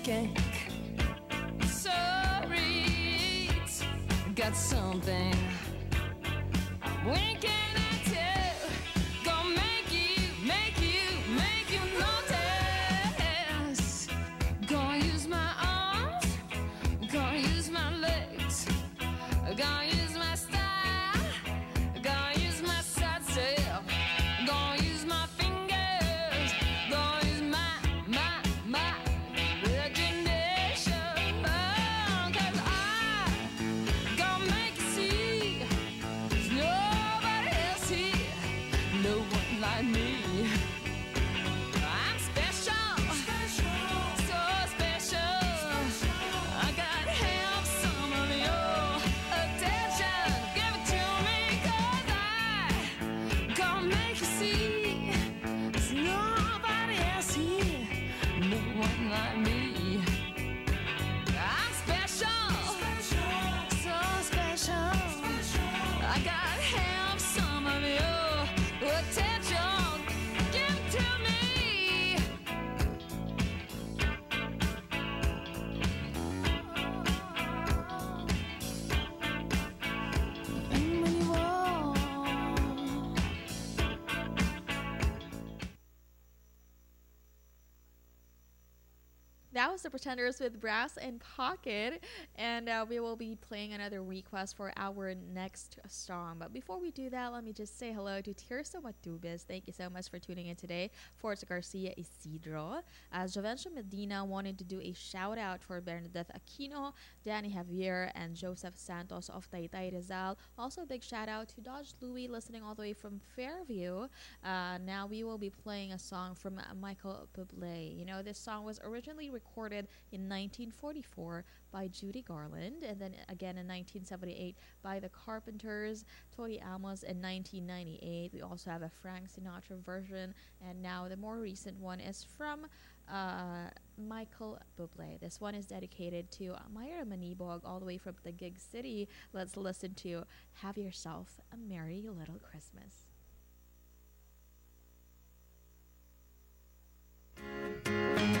skank. Sorry, got something. Pretenders with Brass in Pocket, and uh, we will be playing another request for our next song. But before we do that, let me just say hello to Tirso Matubis. Thank you so much for tuning in today. Forza Garcia Isidro. As Jovencio Medina wanted to do a shout out for Bernadette Aquino, Danny Javier, and Joseph Santos of Taytay Rizal. Also, a big shout out to Dodge Louis listening all the way from Fairview. Uh, now we will be playing a song from uh, Michael Bublé. You know, this song was originally recorded in 1944 by Judy Garland, and then again in 1978 by the Carpenters, Tori Amos in 1998. We also have a Frank Sinatra version, and now the more recent one is from uh, Michael Bublé. This one is dedicated to Myra Manibog, all the way from the Gig City. Let's listen to Have Yourself a Merry Little Christmas. I'm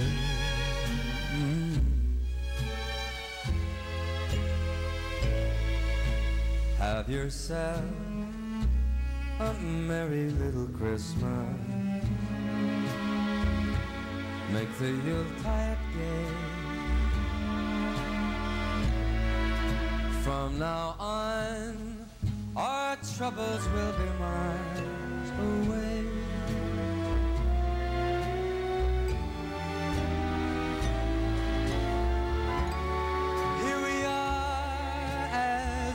Yourself a merry little Christmas. make the Yuletide gay. From now on, our troubles will be miles away.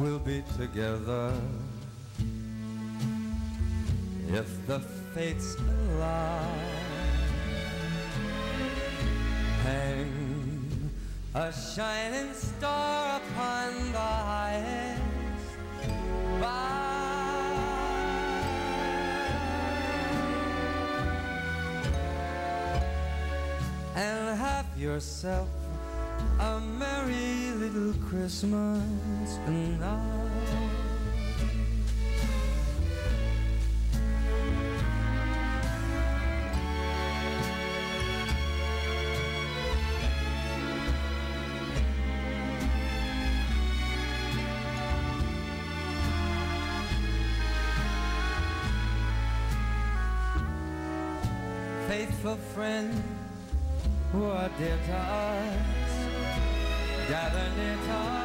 will be together if the fates allow. Hang a shining star upon the highest bough. And have yourself a merry little Christmas Faithful friends who are dear to us, gather near to us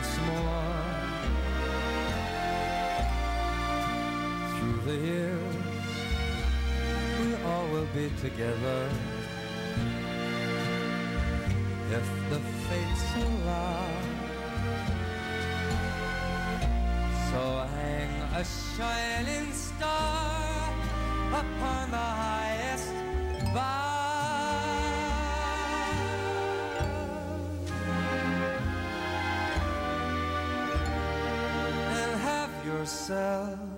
once more. Through the years, we all will be together if the fates allow. So hang a shining star upon the highest bough yourself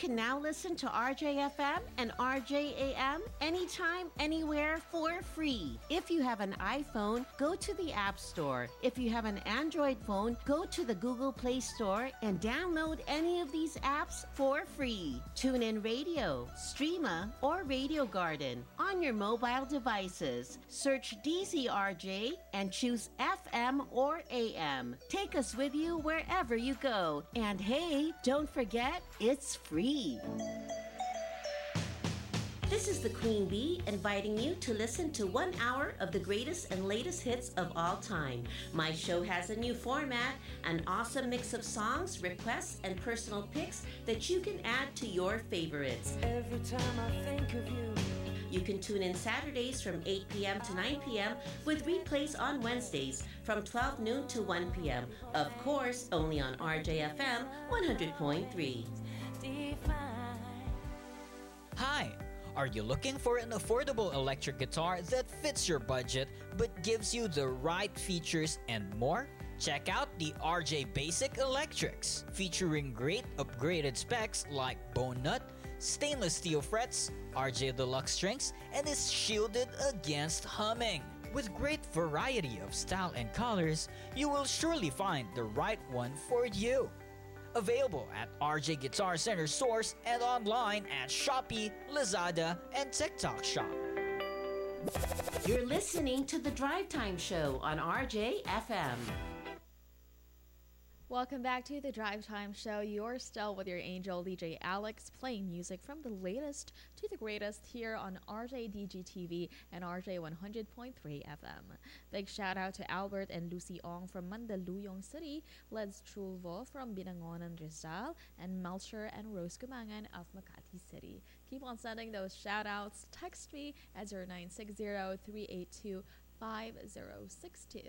can now listen to RJFM and RJAM anytime, anywhere for free. If you have an iPhone, go to the App Store. If you have an Android phone, go to the Google Play Store and download any of these apps for free. Tune in Radio, Streema, or Radio Garden on your mobile devices. Search DZRJ and choose FM or AM. Take us with you wherever you go. And hey, don't forget, it's free. This is the Queen Bee inviting you to listen to one hour of the greatest and latest hits of all time. My show has a new format, an awesome mix of songs, requests, and personal picks that you can add to your favorites. Every time I think of you. You can tune in Saturdays from 8 p.m. to 9 p.m. with replays on Wednesdays from 12 noon to 1 p.m. Of course, only on RJFM 100.3. Hi! Are you looking for an affordable electric guitar that fits your budget but gives you the right features and more? Check out the RJ Basic Electrics, featuring great upgraded specs like bone nut, stainless steel frets, RJ Deluxe strings, and is shielded against humming. With great variety of style and colors, you will surely find the right one for you. Available at RJ Guitar Center stores and online at Shopee, Lazada, and TikTok Shop. You're listening to the Drive Time Show on RJFM. Welcome back to the Drive Time Show. You're still with your angel DJ Alex playing music from the latest to the greatest here on RJDG TV and RJ 100.3 FM. Big shout out to Albert and Lucy Ong from Mandaluyong City, Les Trulvo from Binangonan Rizal, and Melcher and Rose Gumangan of Makati City. Keep on sending those shout outs. Text me at 0960 382 5062.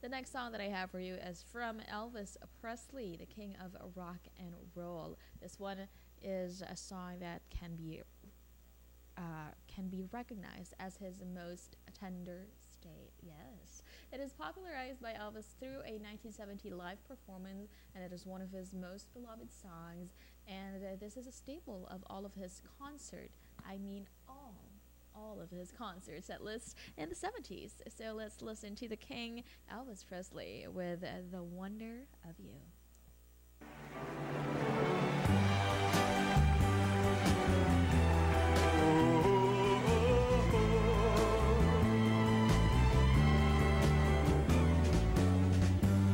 The next song that I have for you is from Elvis Presley, the king of rock and roll. This one is a song that can be uh, can be recognized as his most tender state. Yes. It is popularized by Elvis through a 1970 live performance, and it is one of his most beloved songs. And uh, this is a staple of all of his concert. I mean, all. All of his concerts, at least in the 70s. So let's listen to the King, Elvis Presley, with uh, The Wonder of You.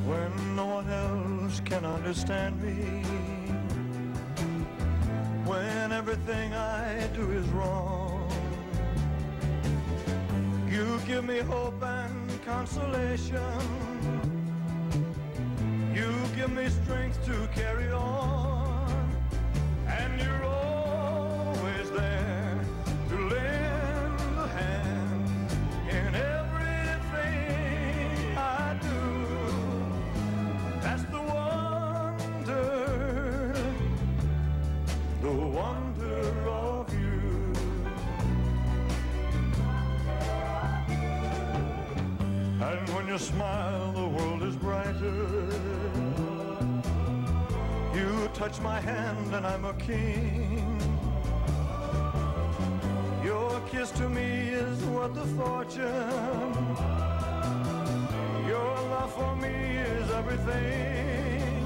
when no one else can understand me, when everything I do is wrong. You give me hope and consolation. You give me strength to carry on, you smile, the world is brighter. You touch my hand, and I'm a king. Your kiss to me is worth a fortune. Your love for me is everything.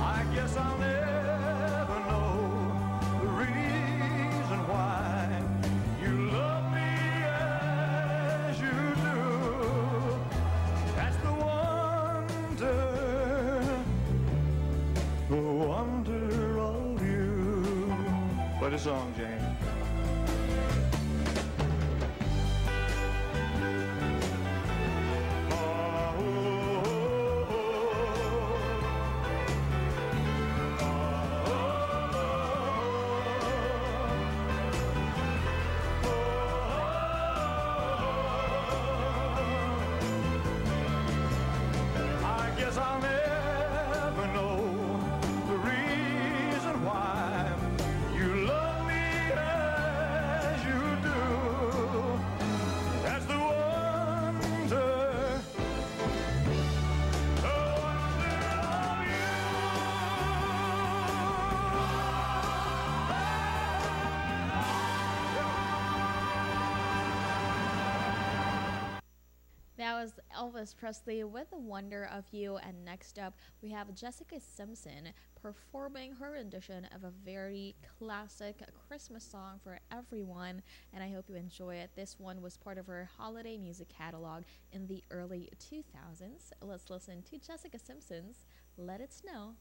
I guess I'll never song, James. Elvis Presley with The Wonder of You. And next up, we have Jessica Simpson performing her rendition of a very classic Christmas song for everyone. And I hope you enjoy it. This one was part of her holiday music catalog in the early 2000s. Let's listen to Jessica Simpson's Let It Snow.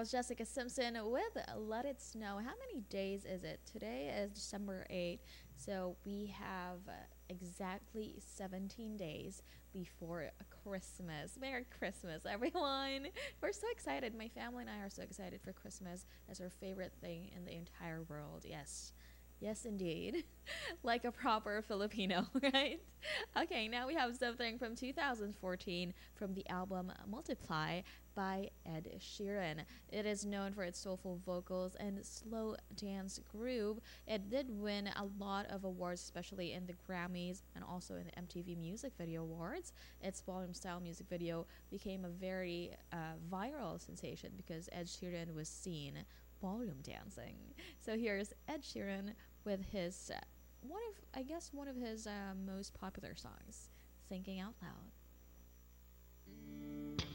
Was Jessica Simpson with Let It Snow. How many days is it? Today is December 8th, so we have exactly 17 days before Christmas. Merry Christmas, everyone! We're so excited. My family and I are so excited for Christmas. It's our favorite thing in the entire world. Yes. Yes, indeed. like a proper Filipino, right? Okay, now we have something from 2014 from the album Multiply by Ed Sheeran. It is known for its soulful vocals and slow dance groove. It did win a lot of awards, especially in the Grammys and also in the MTV Music Video Awards. Its volume style music video became a very uh, viral sensation because Ed Sheeran was seen ballroom dancing. So here's Ed Sheeran with his uh, one of I guess one of his uh, most popular songs, "Thinking Out Loud."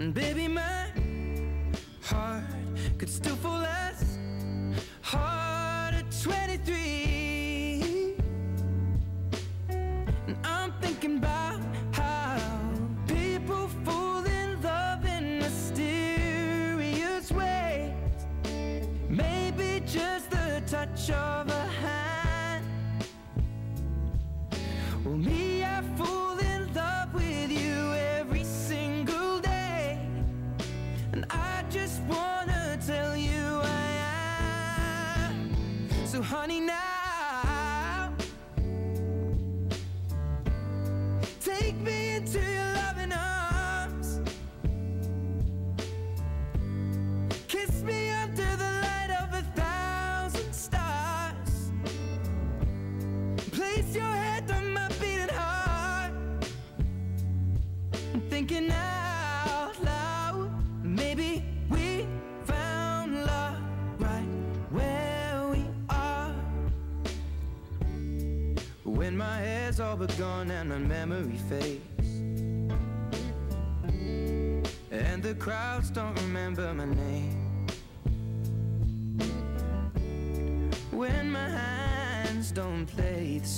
And baby, my heart could still fall as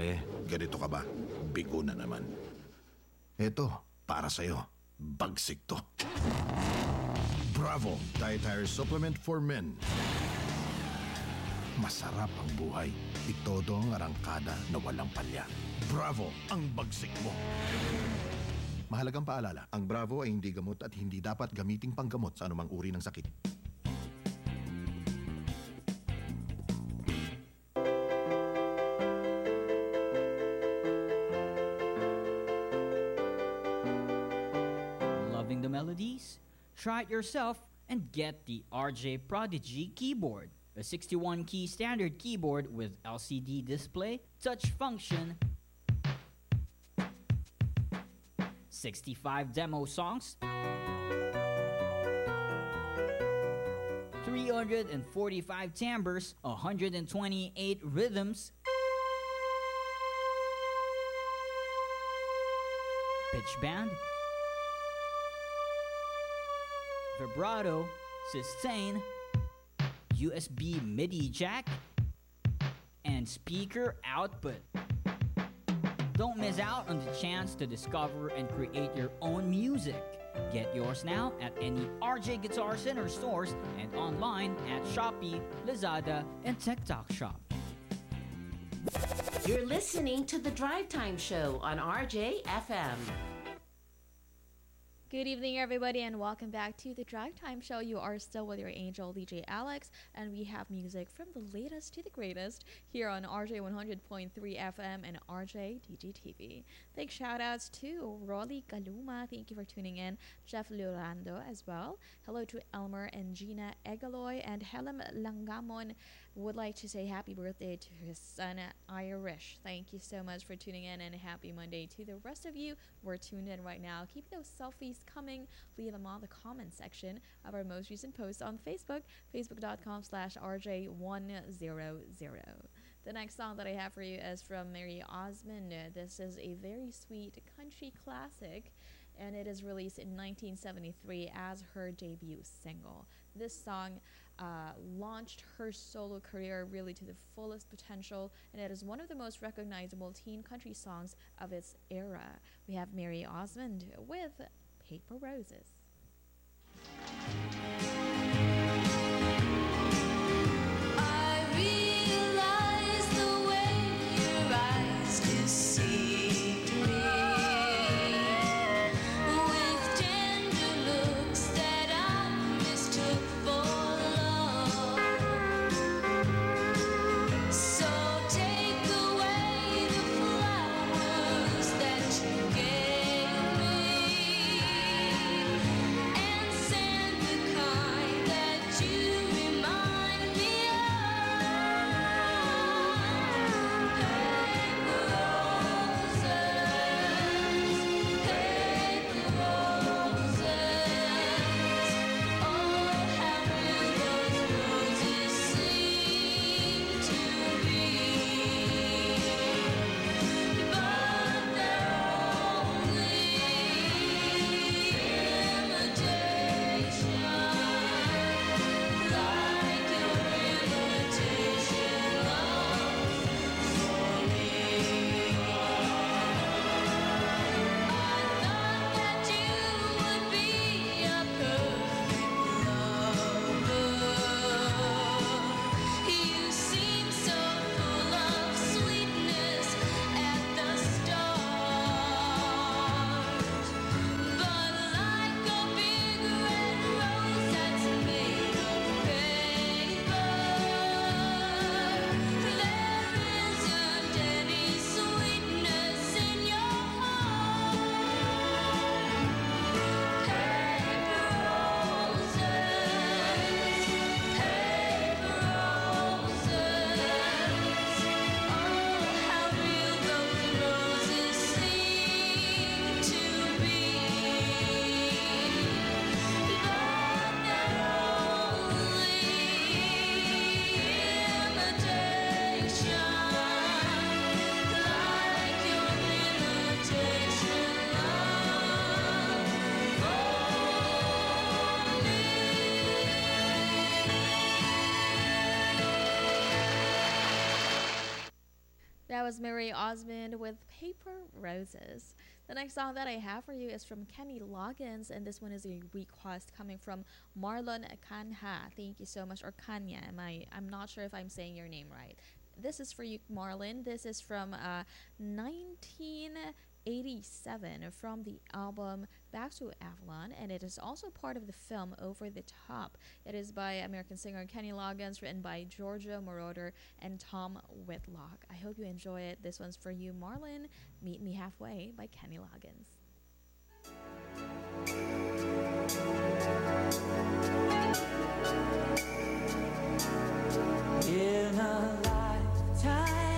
pare, ganito ka ba? Bigo na naman. Eto, para sa'yo. Bagsik to. Bravo! Dietary Supplement for Men. Masarap ang buhay. Itodo ang arangkada na walang palya. Bravo! Ang bagsik mo. Mahalagang paalala, ang Bravo ay hindi gamot at hindi dapat gamiting panggamot sa anumang uri ng sakit. Yourself and get the RJ Prodigy keyboard. A 61 key standard keyboard with LCD display, touch function, 65 demo songs, 345 timbres, 128 rhythms, pitch bend, vibrato, sustain, USB MIDI jack, and speaker output. Don't miss out on the chance to discover and create your own music. Get yours now at any RJ Guitar Center stores and online at Shopee, Lazada, and TikTok Shop. You're listening to the Drive Time Show on RJ FM. Good evening, everybody, and welcome back to the Drive Time Show. You are still with your angel DJ Alex, and we have music from the latest to the greatest here on RJ 100.3 FM and RJ DGTV. Big shout outs to Rolly Kaluma. Thank you for tuning in. Jeff Lorando as well. Hello to Elmer and Gina Egaloy, and Helen Langamon would like to say happy birthday to his son Irish. Thank you so much for tuning in and happy Monday to the rest of you. We're tuned in right now. Keep those selfies coming. Leave them on the comment section of our most recent post on Facebook, facebook.com slash RJ100. The next song that I have for you is from Marie Osmond. This is a very sweet country classic and it is released in 1973 as her debut single. This song uh, launched her solo career really to the fullest potential, and it is one of the most recognizable teen country songs of its era. We have Marie Osmond with Paper Roses. Was Marie Osmond with Paper Roses. The next song that I have for you is from Kenny Loggins, and this one is a request coming from Marlon Kanha. Thank you so much, or Kanya. Am I? I'm not sure if I'm saying your name right. This is for you, Marlon. This is from uh, 1987 from the album Back to Avalon, and it is also part of the film Over the Top. It is by American singer Kenny Loggins, written by Giorgio Moroder and Tom Whitlock. I hope you enjoy it. This one's for you, Marlon. Meet Me Halfway by Kenny Loggins. In a lifetime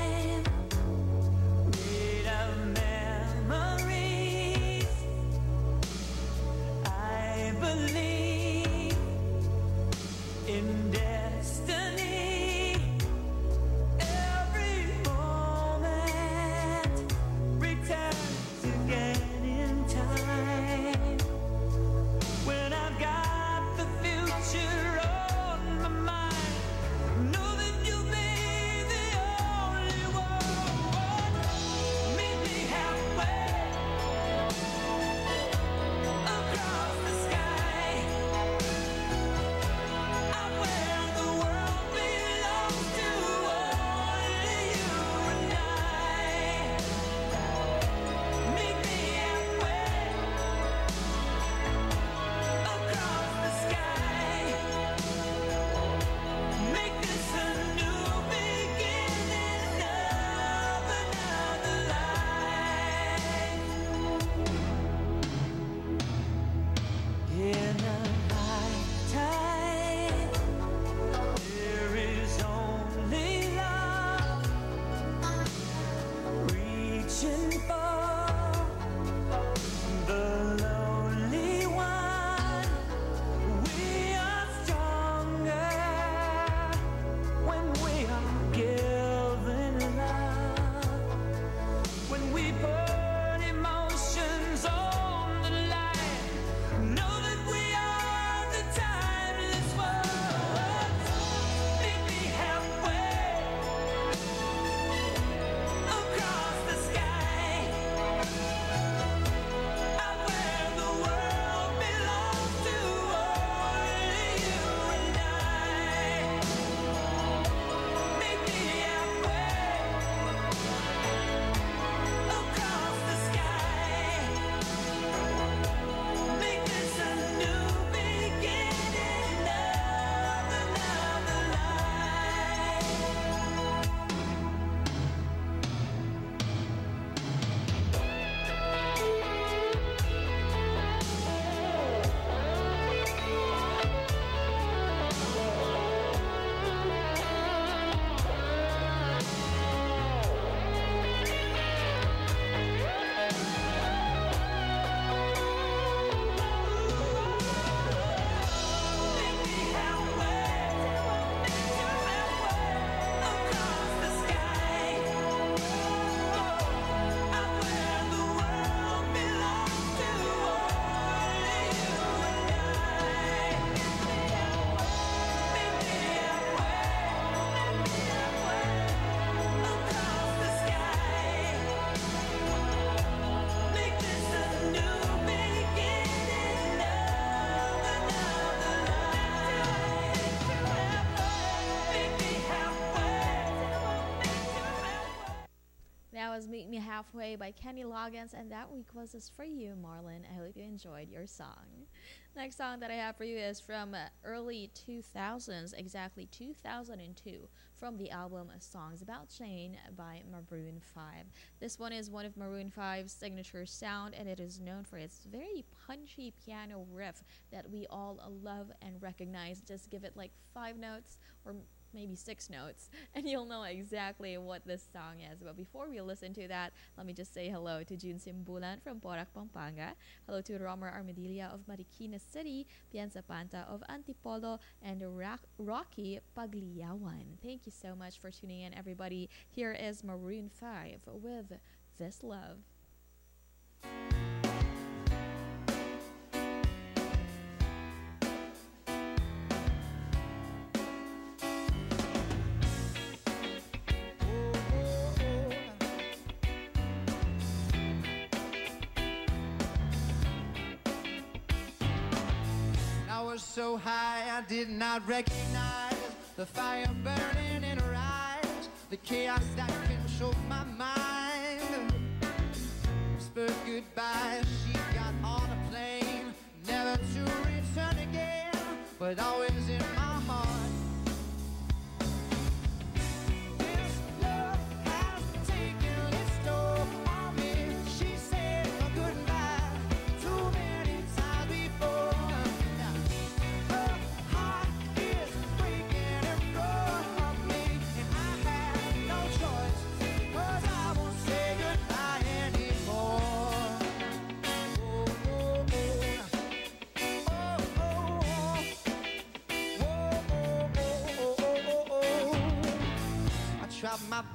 Halfway by Kenny Loggins, and that request is for you, Marlon. I hope you enjoyed your song. Next song that I have for you is from uh, early 2000s, exactly 2002, from the album Songs About Jane by Maroon 5. This one is one of Maroon 5's signature sound, and it is known for its very punchy piano riff that we all love and recognize. Just give it like five notes or maybe six notes, and you'll know exactly what this song is. But before we listen to that, let me just say hello to June Simbulan from Porac, Pampanga. Hello to Romer Armadilla of Marikina City, Pienza Panta of Antipolo, and Rock- Rocky Pagliawan. Thank you so much for tuning in, everybody. Here is Maroon 5 with This Love. So high I did not recognize the fire burning in her eyes, the chaos that controlled my mind. Whispered goodbye, she got on a plane, never to return again, but always in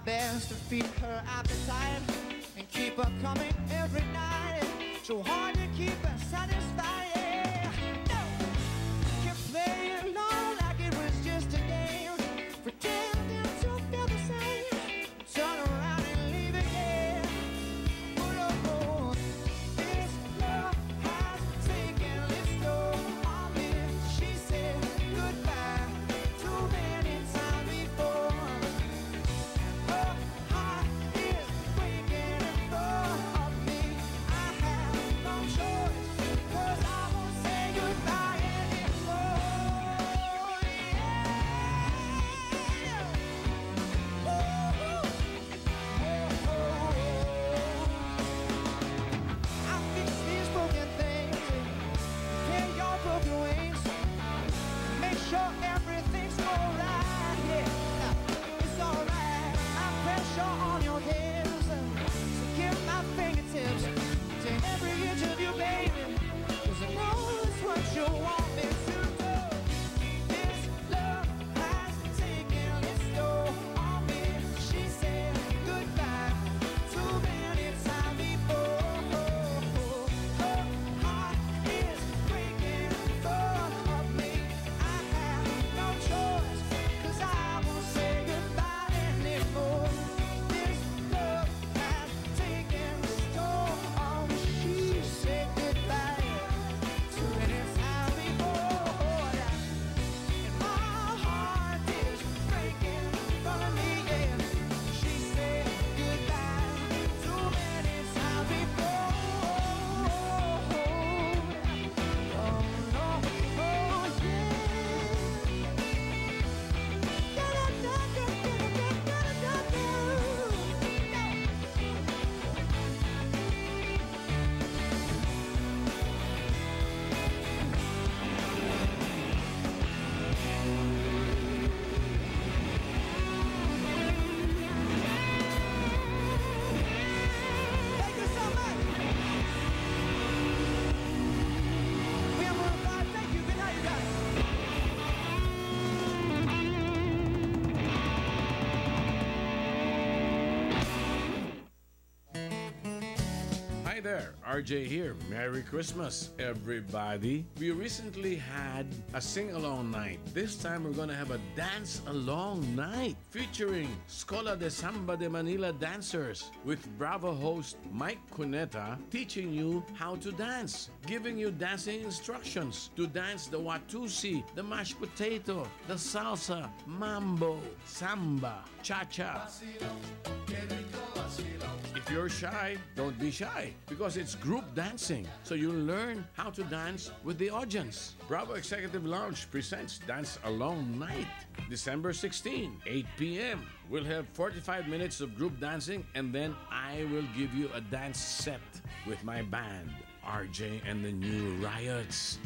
best to feed her appetite and keep her coming every night. So hard to keep her satisfied. Hi there, RJ here. Merry Christmas, everybody. We recently had a sing along night. This time we're gonna have a dance along night featuring Scola de Samba de Manila dancers with Bravo host Mike Cuneta teaching you how to dance, giving you dancing instructions to dance the Watusi, the mashed potato, the salsa, mambo, samba, cha cha. If you're shy, don't be shy because it's group dancing. So you'll learn how to dance with the audience. Bravo Executive Lounge presents Dance Alone Night, December 16, 8 p.m. We'll have 45 minutes of group dancing and then I will give you a dance set with my band, RJ and the New Riots.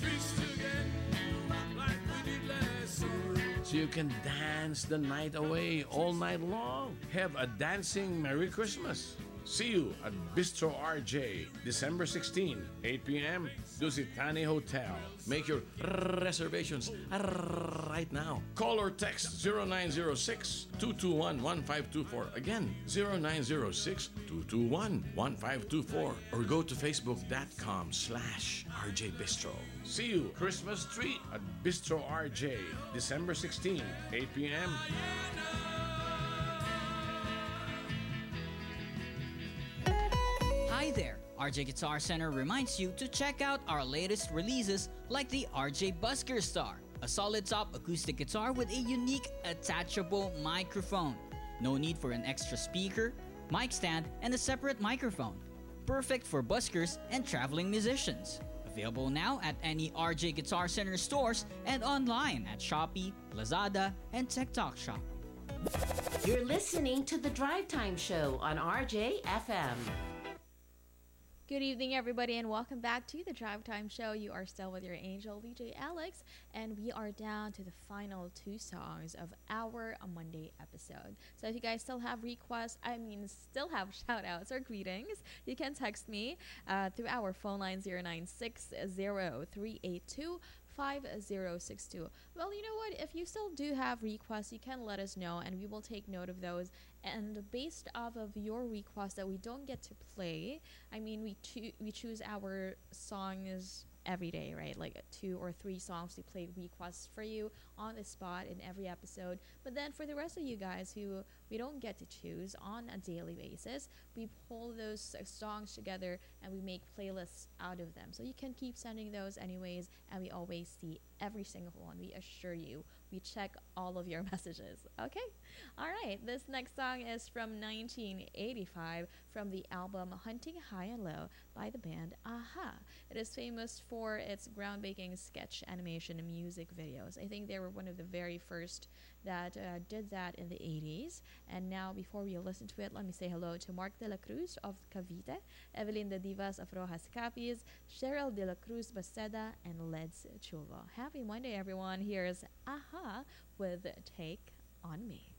So you can dance the night away all night long. Have a dancing Merry Christmas. See you at Bistro RJ, December 16, 8 p.m., Dusit Thani Hotel. Make your reservations right now. Call or text 0906 221 1524. Again, 0906 221 1524. Or go to facebook.com slash RJ Bistro. See you Christmas treat at Bistro RJ, December 16, 8 p.m. Hi there, RJ Guitar Center reminds you to check out our latest releases like the RJ Busker Star, a solid top acoustic guitar with a unique attachable microphone. No need for an extra speaker, mic stand, and a separate microphone. Perfect for buskers and traveling musicians. Available now at any RJ Guitar Center stores and online at Shopee, Lazada, and TikTok Shop. You're listening to the Drive Time Show on RJ FM. Good evening, everybody, and welcome back to the Drive Time Show. You are still with your angel, DJ Alex, and we are down to the final two songs of our Monday episode. So if you guys still have requests, I mean, still have shout outs or greetings, you can text me uh, through our phone line 096 0382 5062. Well, you know what? If you still do have requests, you can let us know and we will take note of those. And based off of your requests that we don't get to play, I mean, we choo- we choose our songs every day, right? Like two or three songs to play requests for you on the spot in every episode. But then for the rest of you guys who we don't get to choose on a daily basis, we pull those uh, songs together and we make playlists out of them. So you can keep sending those anyways, and we always see every single one. We assure you, we check all of your messages. Okay? All right, this next song is from 1985 from the album Hunting High and Low by the band a-ha. It is famous for its groundbreaking sketch animation and music videos. I think they were one of the very first that uh, did that in the 80s. And now, before we listen to it, let me say hello to Mark De La Cruz of Cavite, Evelyn the Divas of Roxas Capiz, Cheryl De La Cruz Baceda, and Leds Chulva. Happy Monday, everyone. Here's a-ha with Take on Me.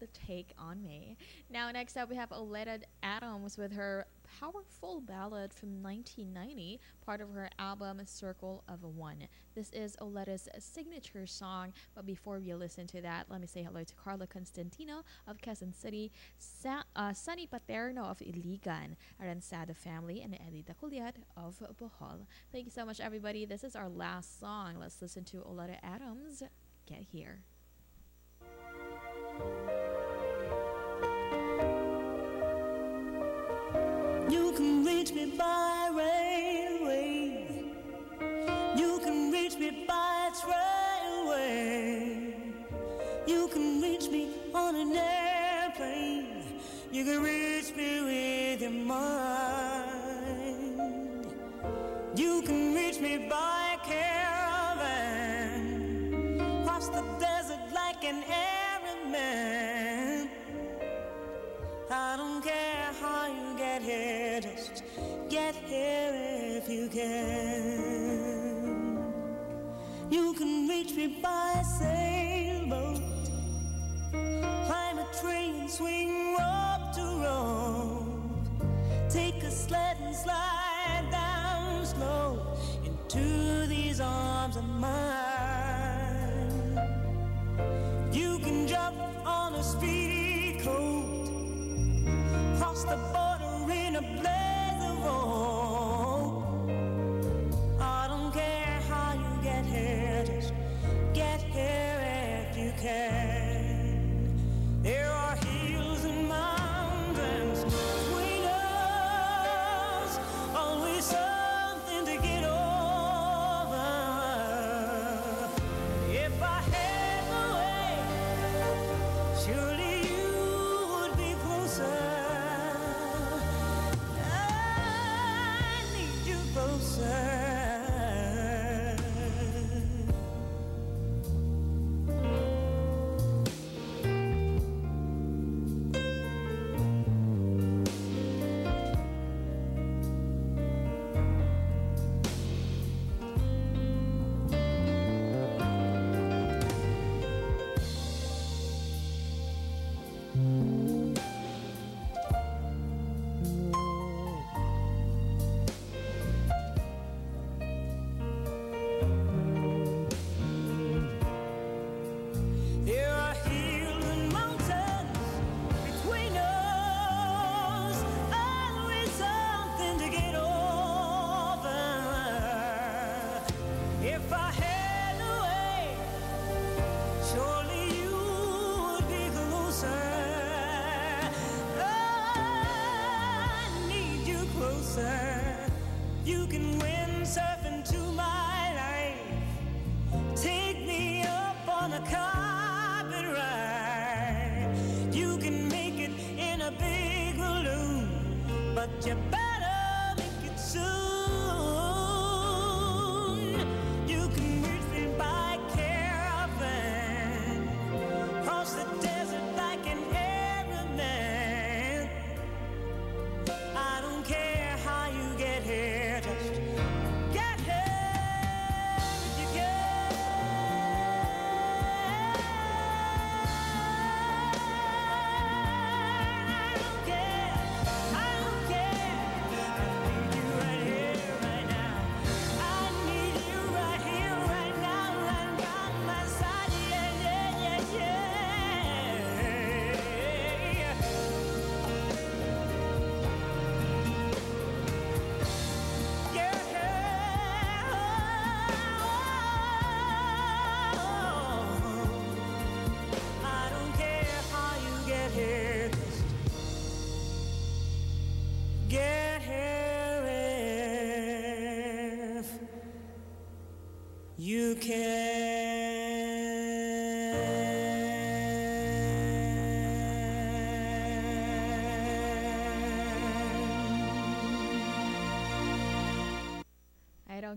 With Take On Me. Now, next up, we have Oleta Adams with her powerful ballad from 1990, part of her album Circle of One. This is Oleta's signature song, but before we listen to that, let me say hello to Carla Constantino of Quezon City, Sa- uh, Sunny Paterno of Iligan, Aransada family, and Eddie Daculiat of Bohol. Thank you so much, everybody. This is our last song. Let's listen to Oleta Adams. Get here. You can reach me by railway. You can reach me by trailway. You can reach me on an airplane. You can reach me with your mind. You can reach me by caravan. Cross the desert like an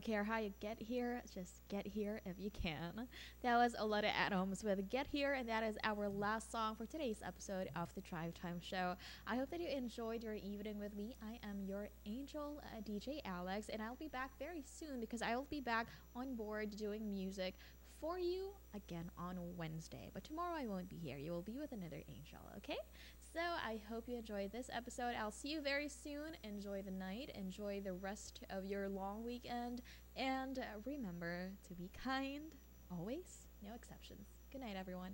care how you get here, just get here if you can. That was Oleta Adams with Get Here, and that is our last song for today's episode of the Drive Time Show. I hope that you enjoyed your evening with me. I am your angel uh, DJ Alex, and I'll be back very soon because I will be back on board doing music for you again on Wednesday. But tomorrow I won't be here. You will be with another angel, okay? So I hope you enjoyed this episode. I'll see you very soon. Enjoy the night, enjoy the rest of your long weekend, and remember to be kind always, no exceptions. Good night, everyone.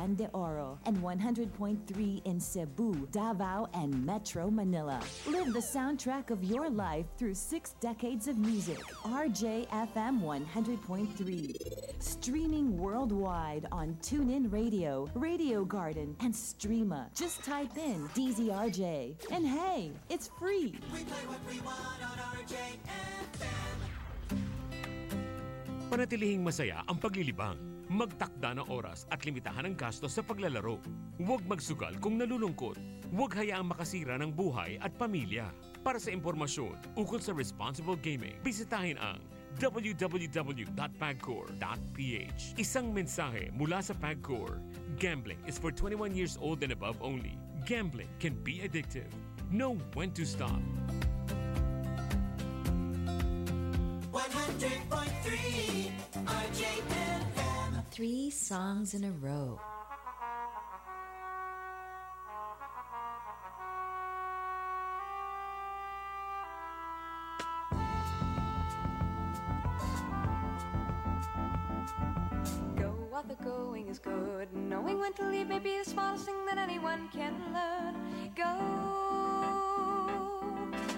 de Oro, and 100.3 in Cebu, Davao, and Metro Manila. Live the soundtrack of your life through six decades of music. RJFM 100.3. Streaming worldwide on TuneIn Radio, Radio Garden, and Streema. Just type in DZRJ. And hey, it's free. We play what we want on RJFM. Panatilihing masaya ang paglilibang. Magtakda ng oras at limitahan ang gastos sa paglalaro. Huwag magsugal kung nalulungkot. Huwag hayaang makasira ng buhay at pamilya. Para sa impormasyon ukol sa responsible gaming, bisitahin ang www.pagcor.ph. Isang mensahe mula sa Pagcor. Gambling is for 21 years old and above only. Gambling can be addictive. Know when to stop. 100.3 RJFM. Three songs in a row. Go while the going is good. Knowing when to leave may be the smallest thing that anyone can learn. Go.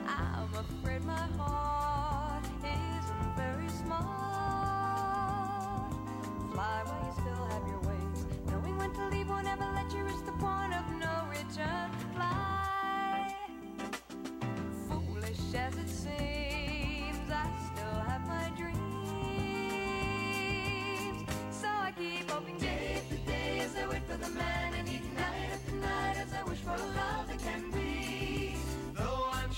I'm afraid my heart isn't very smart. Fly while you still have your wings. Knowing when to leave won't ever let you reach the point of no return. Fly. Foolish as it seems, I still have my dreams. So I keep hoping day after day as I wait for the man, and each night after night as I wish for a love that can be.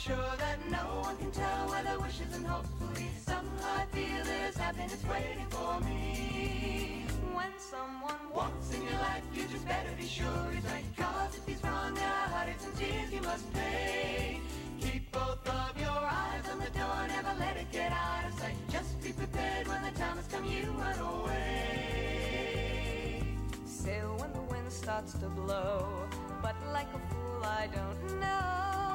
Sure that no one can tell whether wishes and hopefully somehow I feel there's happiness waiting for me. When someone walks in your life, you just better be sure he's right. Cause if he's wrong, there are heartaches and tears you must pay. Keep both of your eyes on the door, never let it get out of sight. Just be prepared when the time has come, you run away. Sail when the wind starts to blow, but like a fool, I don't know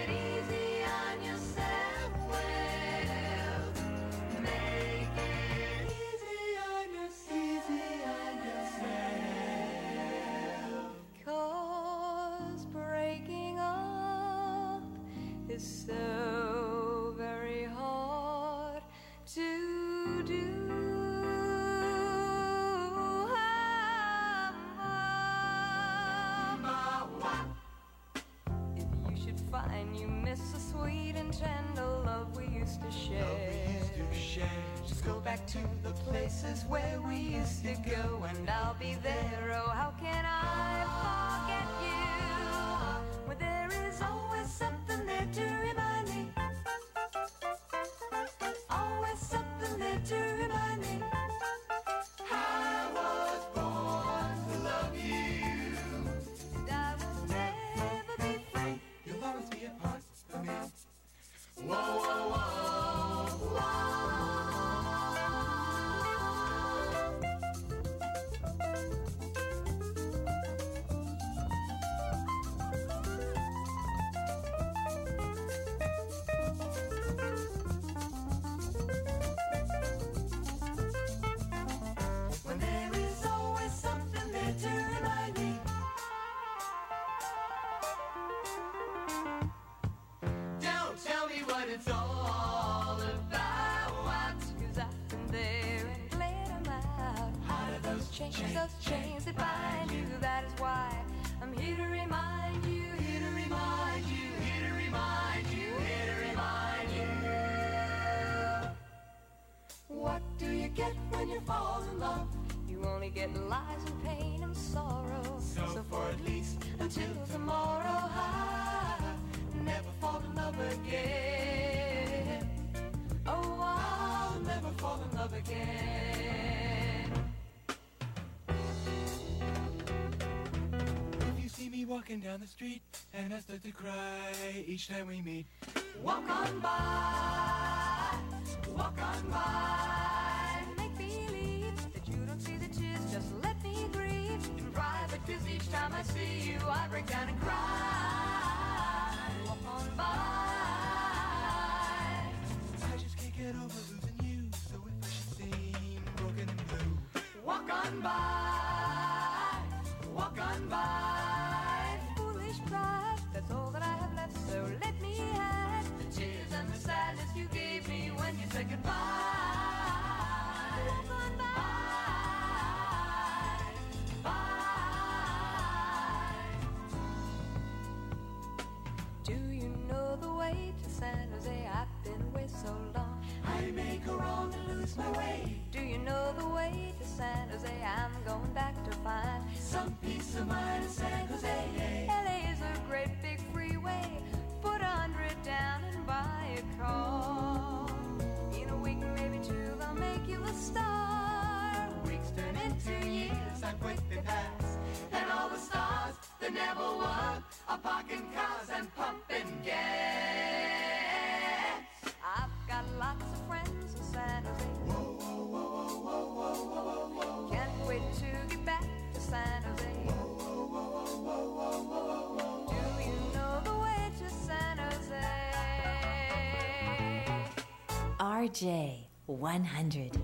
and tender love we used to share, just go back to the places where we used to go, and I'll be there. Oh, how can I forget you? it's all about. Cause I've been there and played them out. How did those changes. Walking down the street and I start to cry each time we meet, Walk on by, walk on by. Make believe that you don't see the tears. Just let me grieve in private. Cause each time I see you, I break down and cry. Walk on by. I just can't get over losing stars that never won are parking cars and pumping gas. I've got lots of friends in San Jose. Can't wait to get back to San Jose. Do you know the way to San Jose? RJ 100.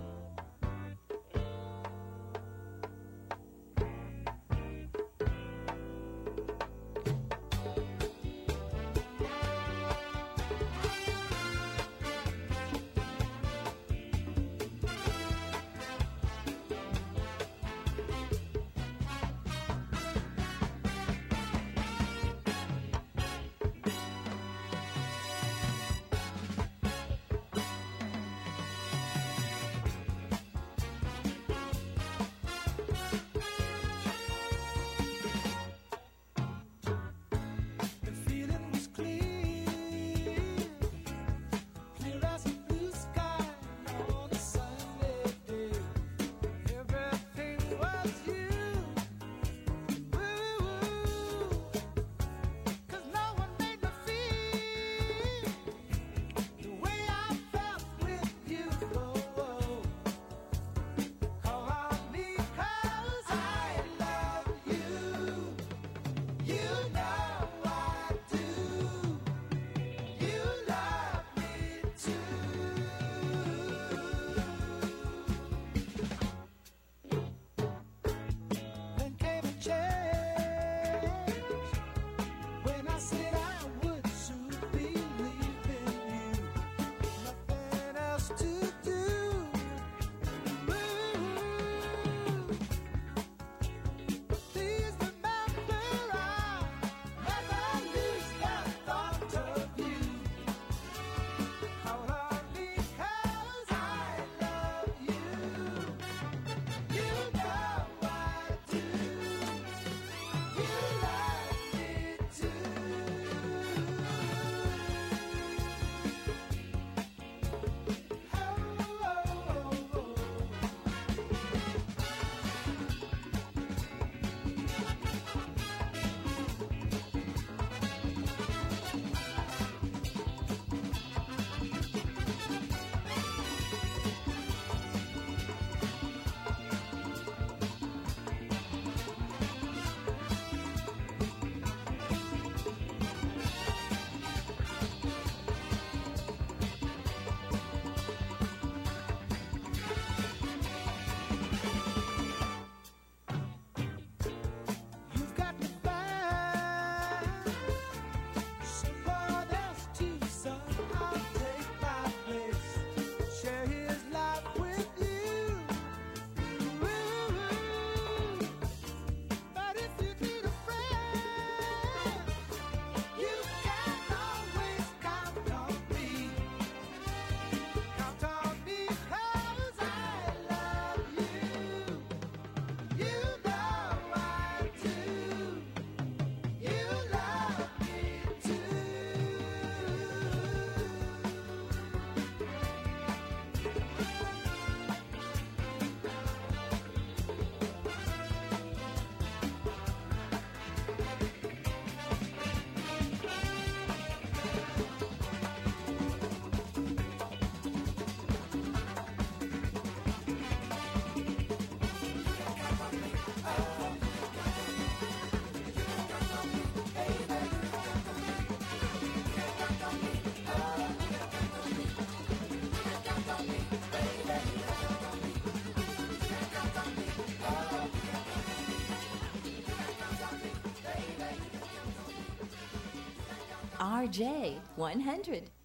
RJ100.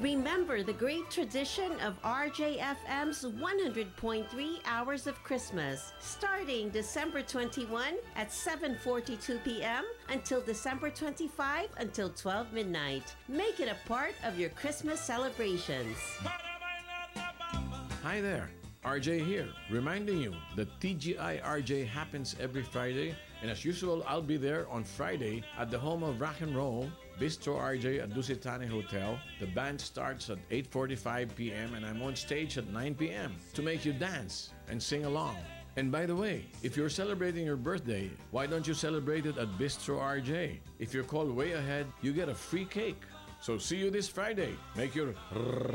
Remember the great tradition of RJFM's 100.3 Hours of Christmas, starting December 21 at 7:42 p.m. until December 25 until 12 midnight. Make it a part of your Christmas celebrations. Hi there, RJ here, reminding you that TGI RJ happens every Friday, and as usual, I'll be there on Friday at the home of rock and roll, Bistro RJ at Dusit Thani Hotel. The band starts at 8:45 p.m. and I'm on stage at 9 p.m. to make you dance and sing along. And by the way, if you're celebrating your birthday, why don't you celebrate it at Bistro RJ? If you're called way ahead, you get a free cake. So see you this Friday. Make your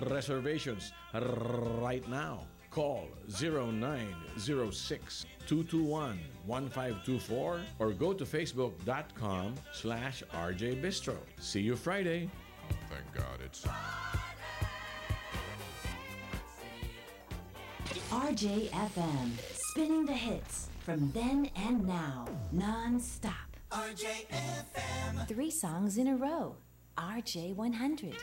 reservations right now. Call 0906 221 1524 or go to facebook.com slash RJ Bistro. See you Friday. Thank God it's. RJFM, spinning the hits from then and now, non-stop. RJFM. Three songs in a row. RJ100.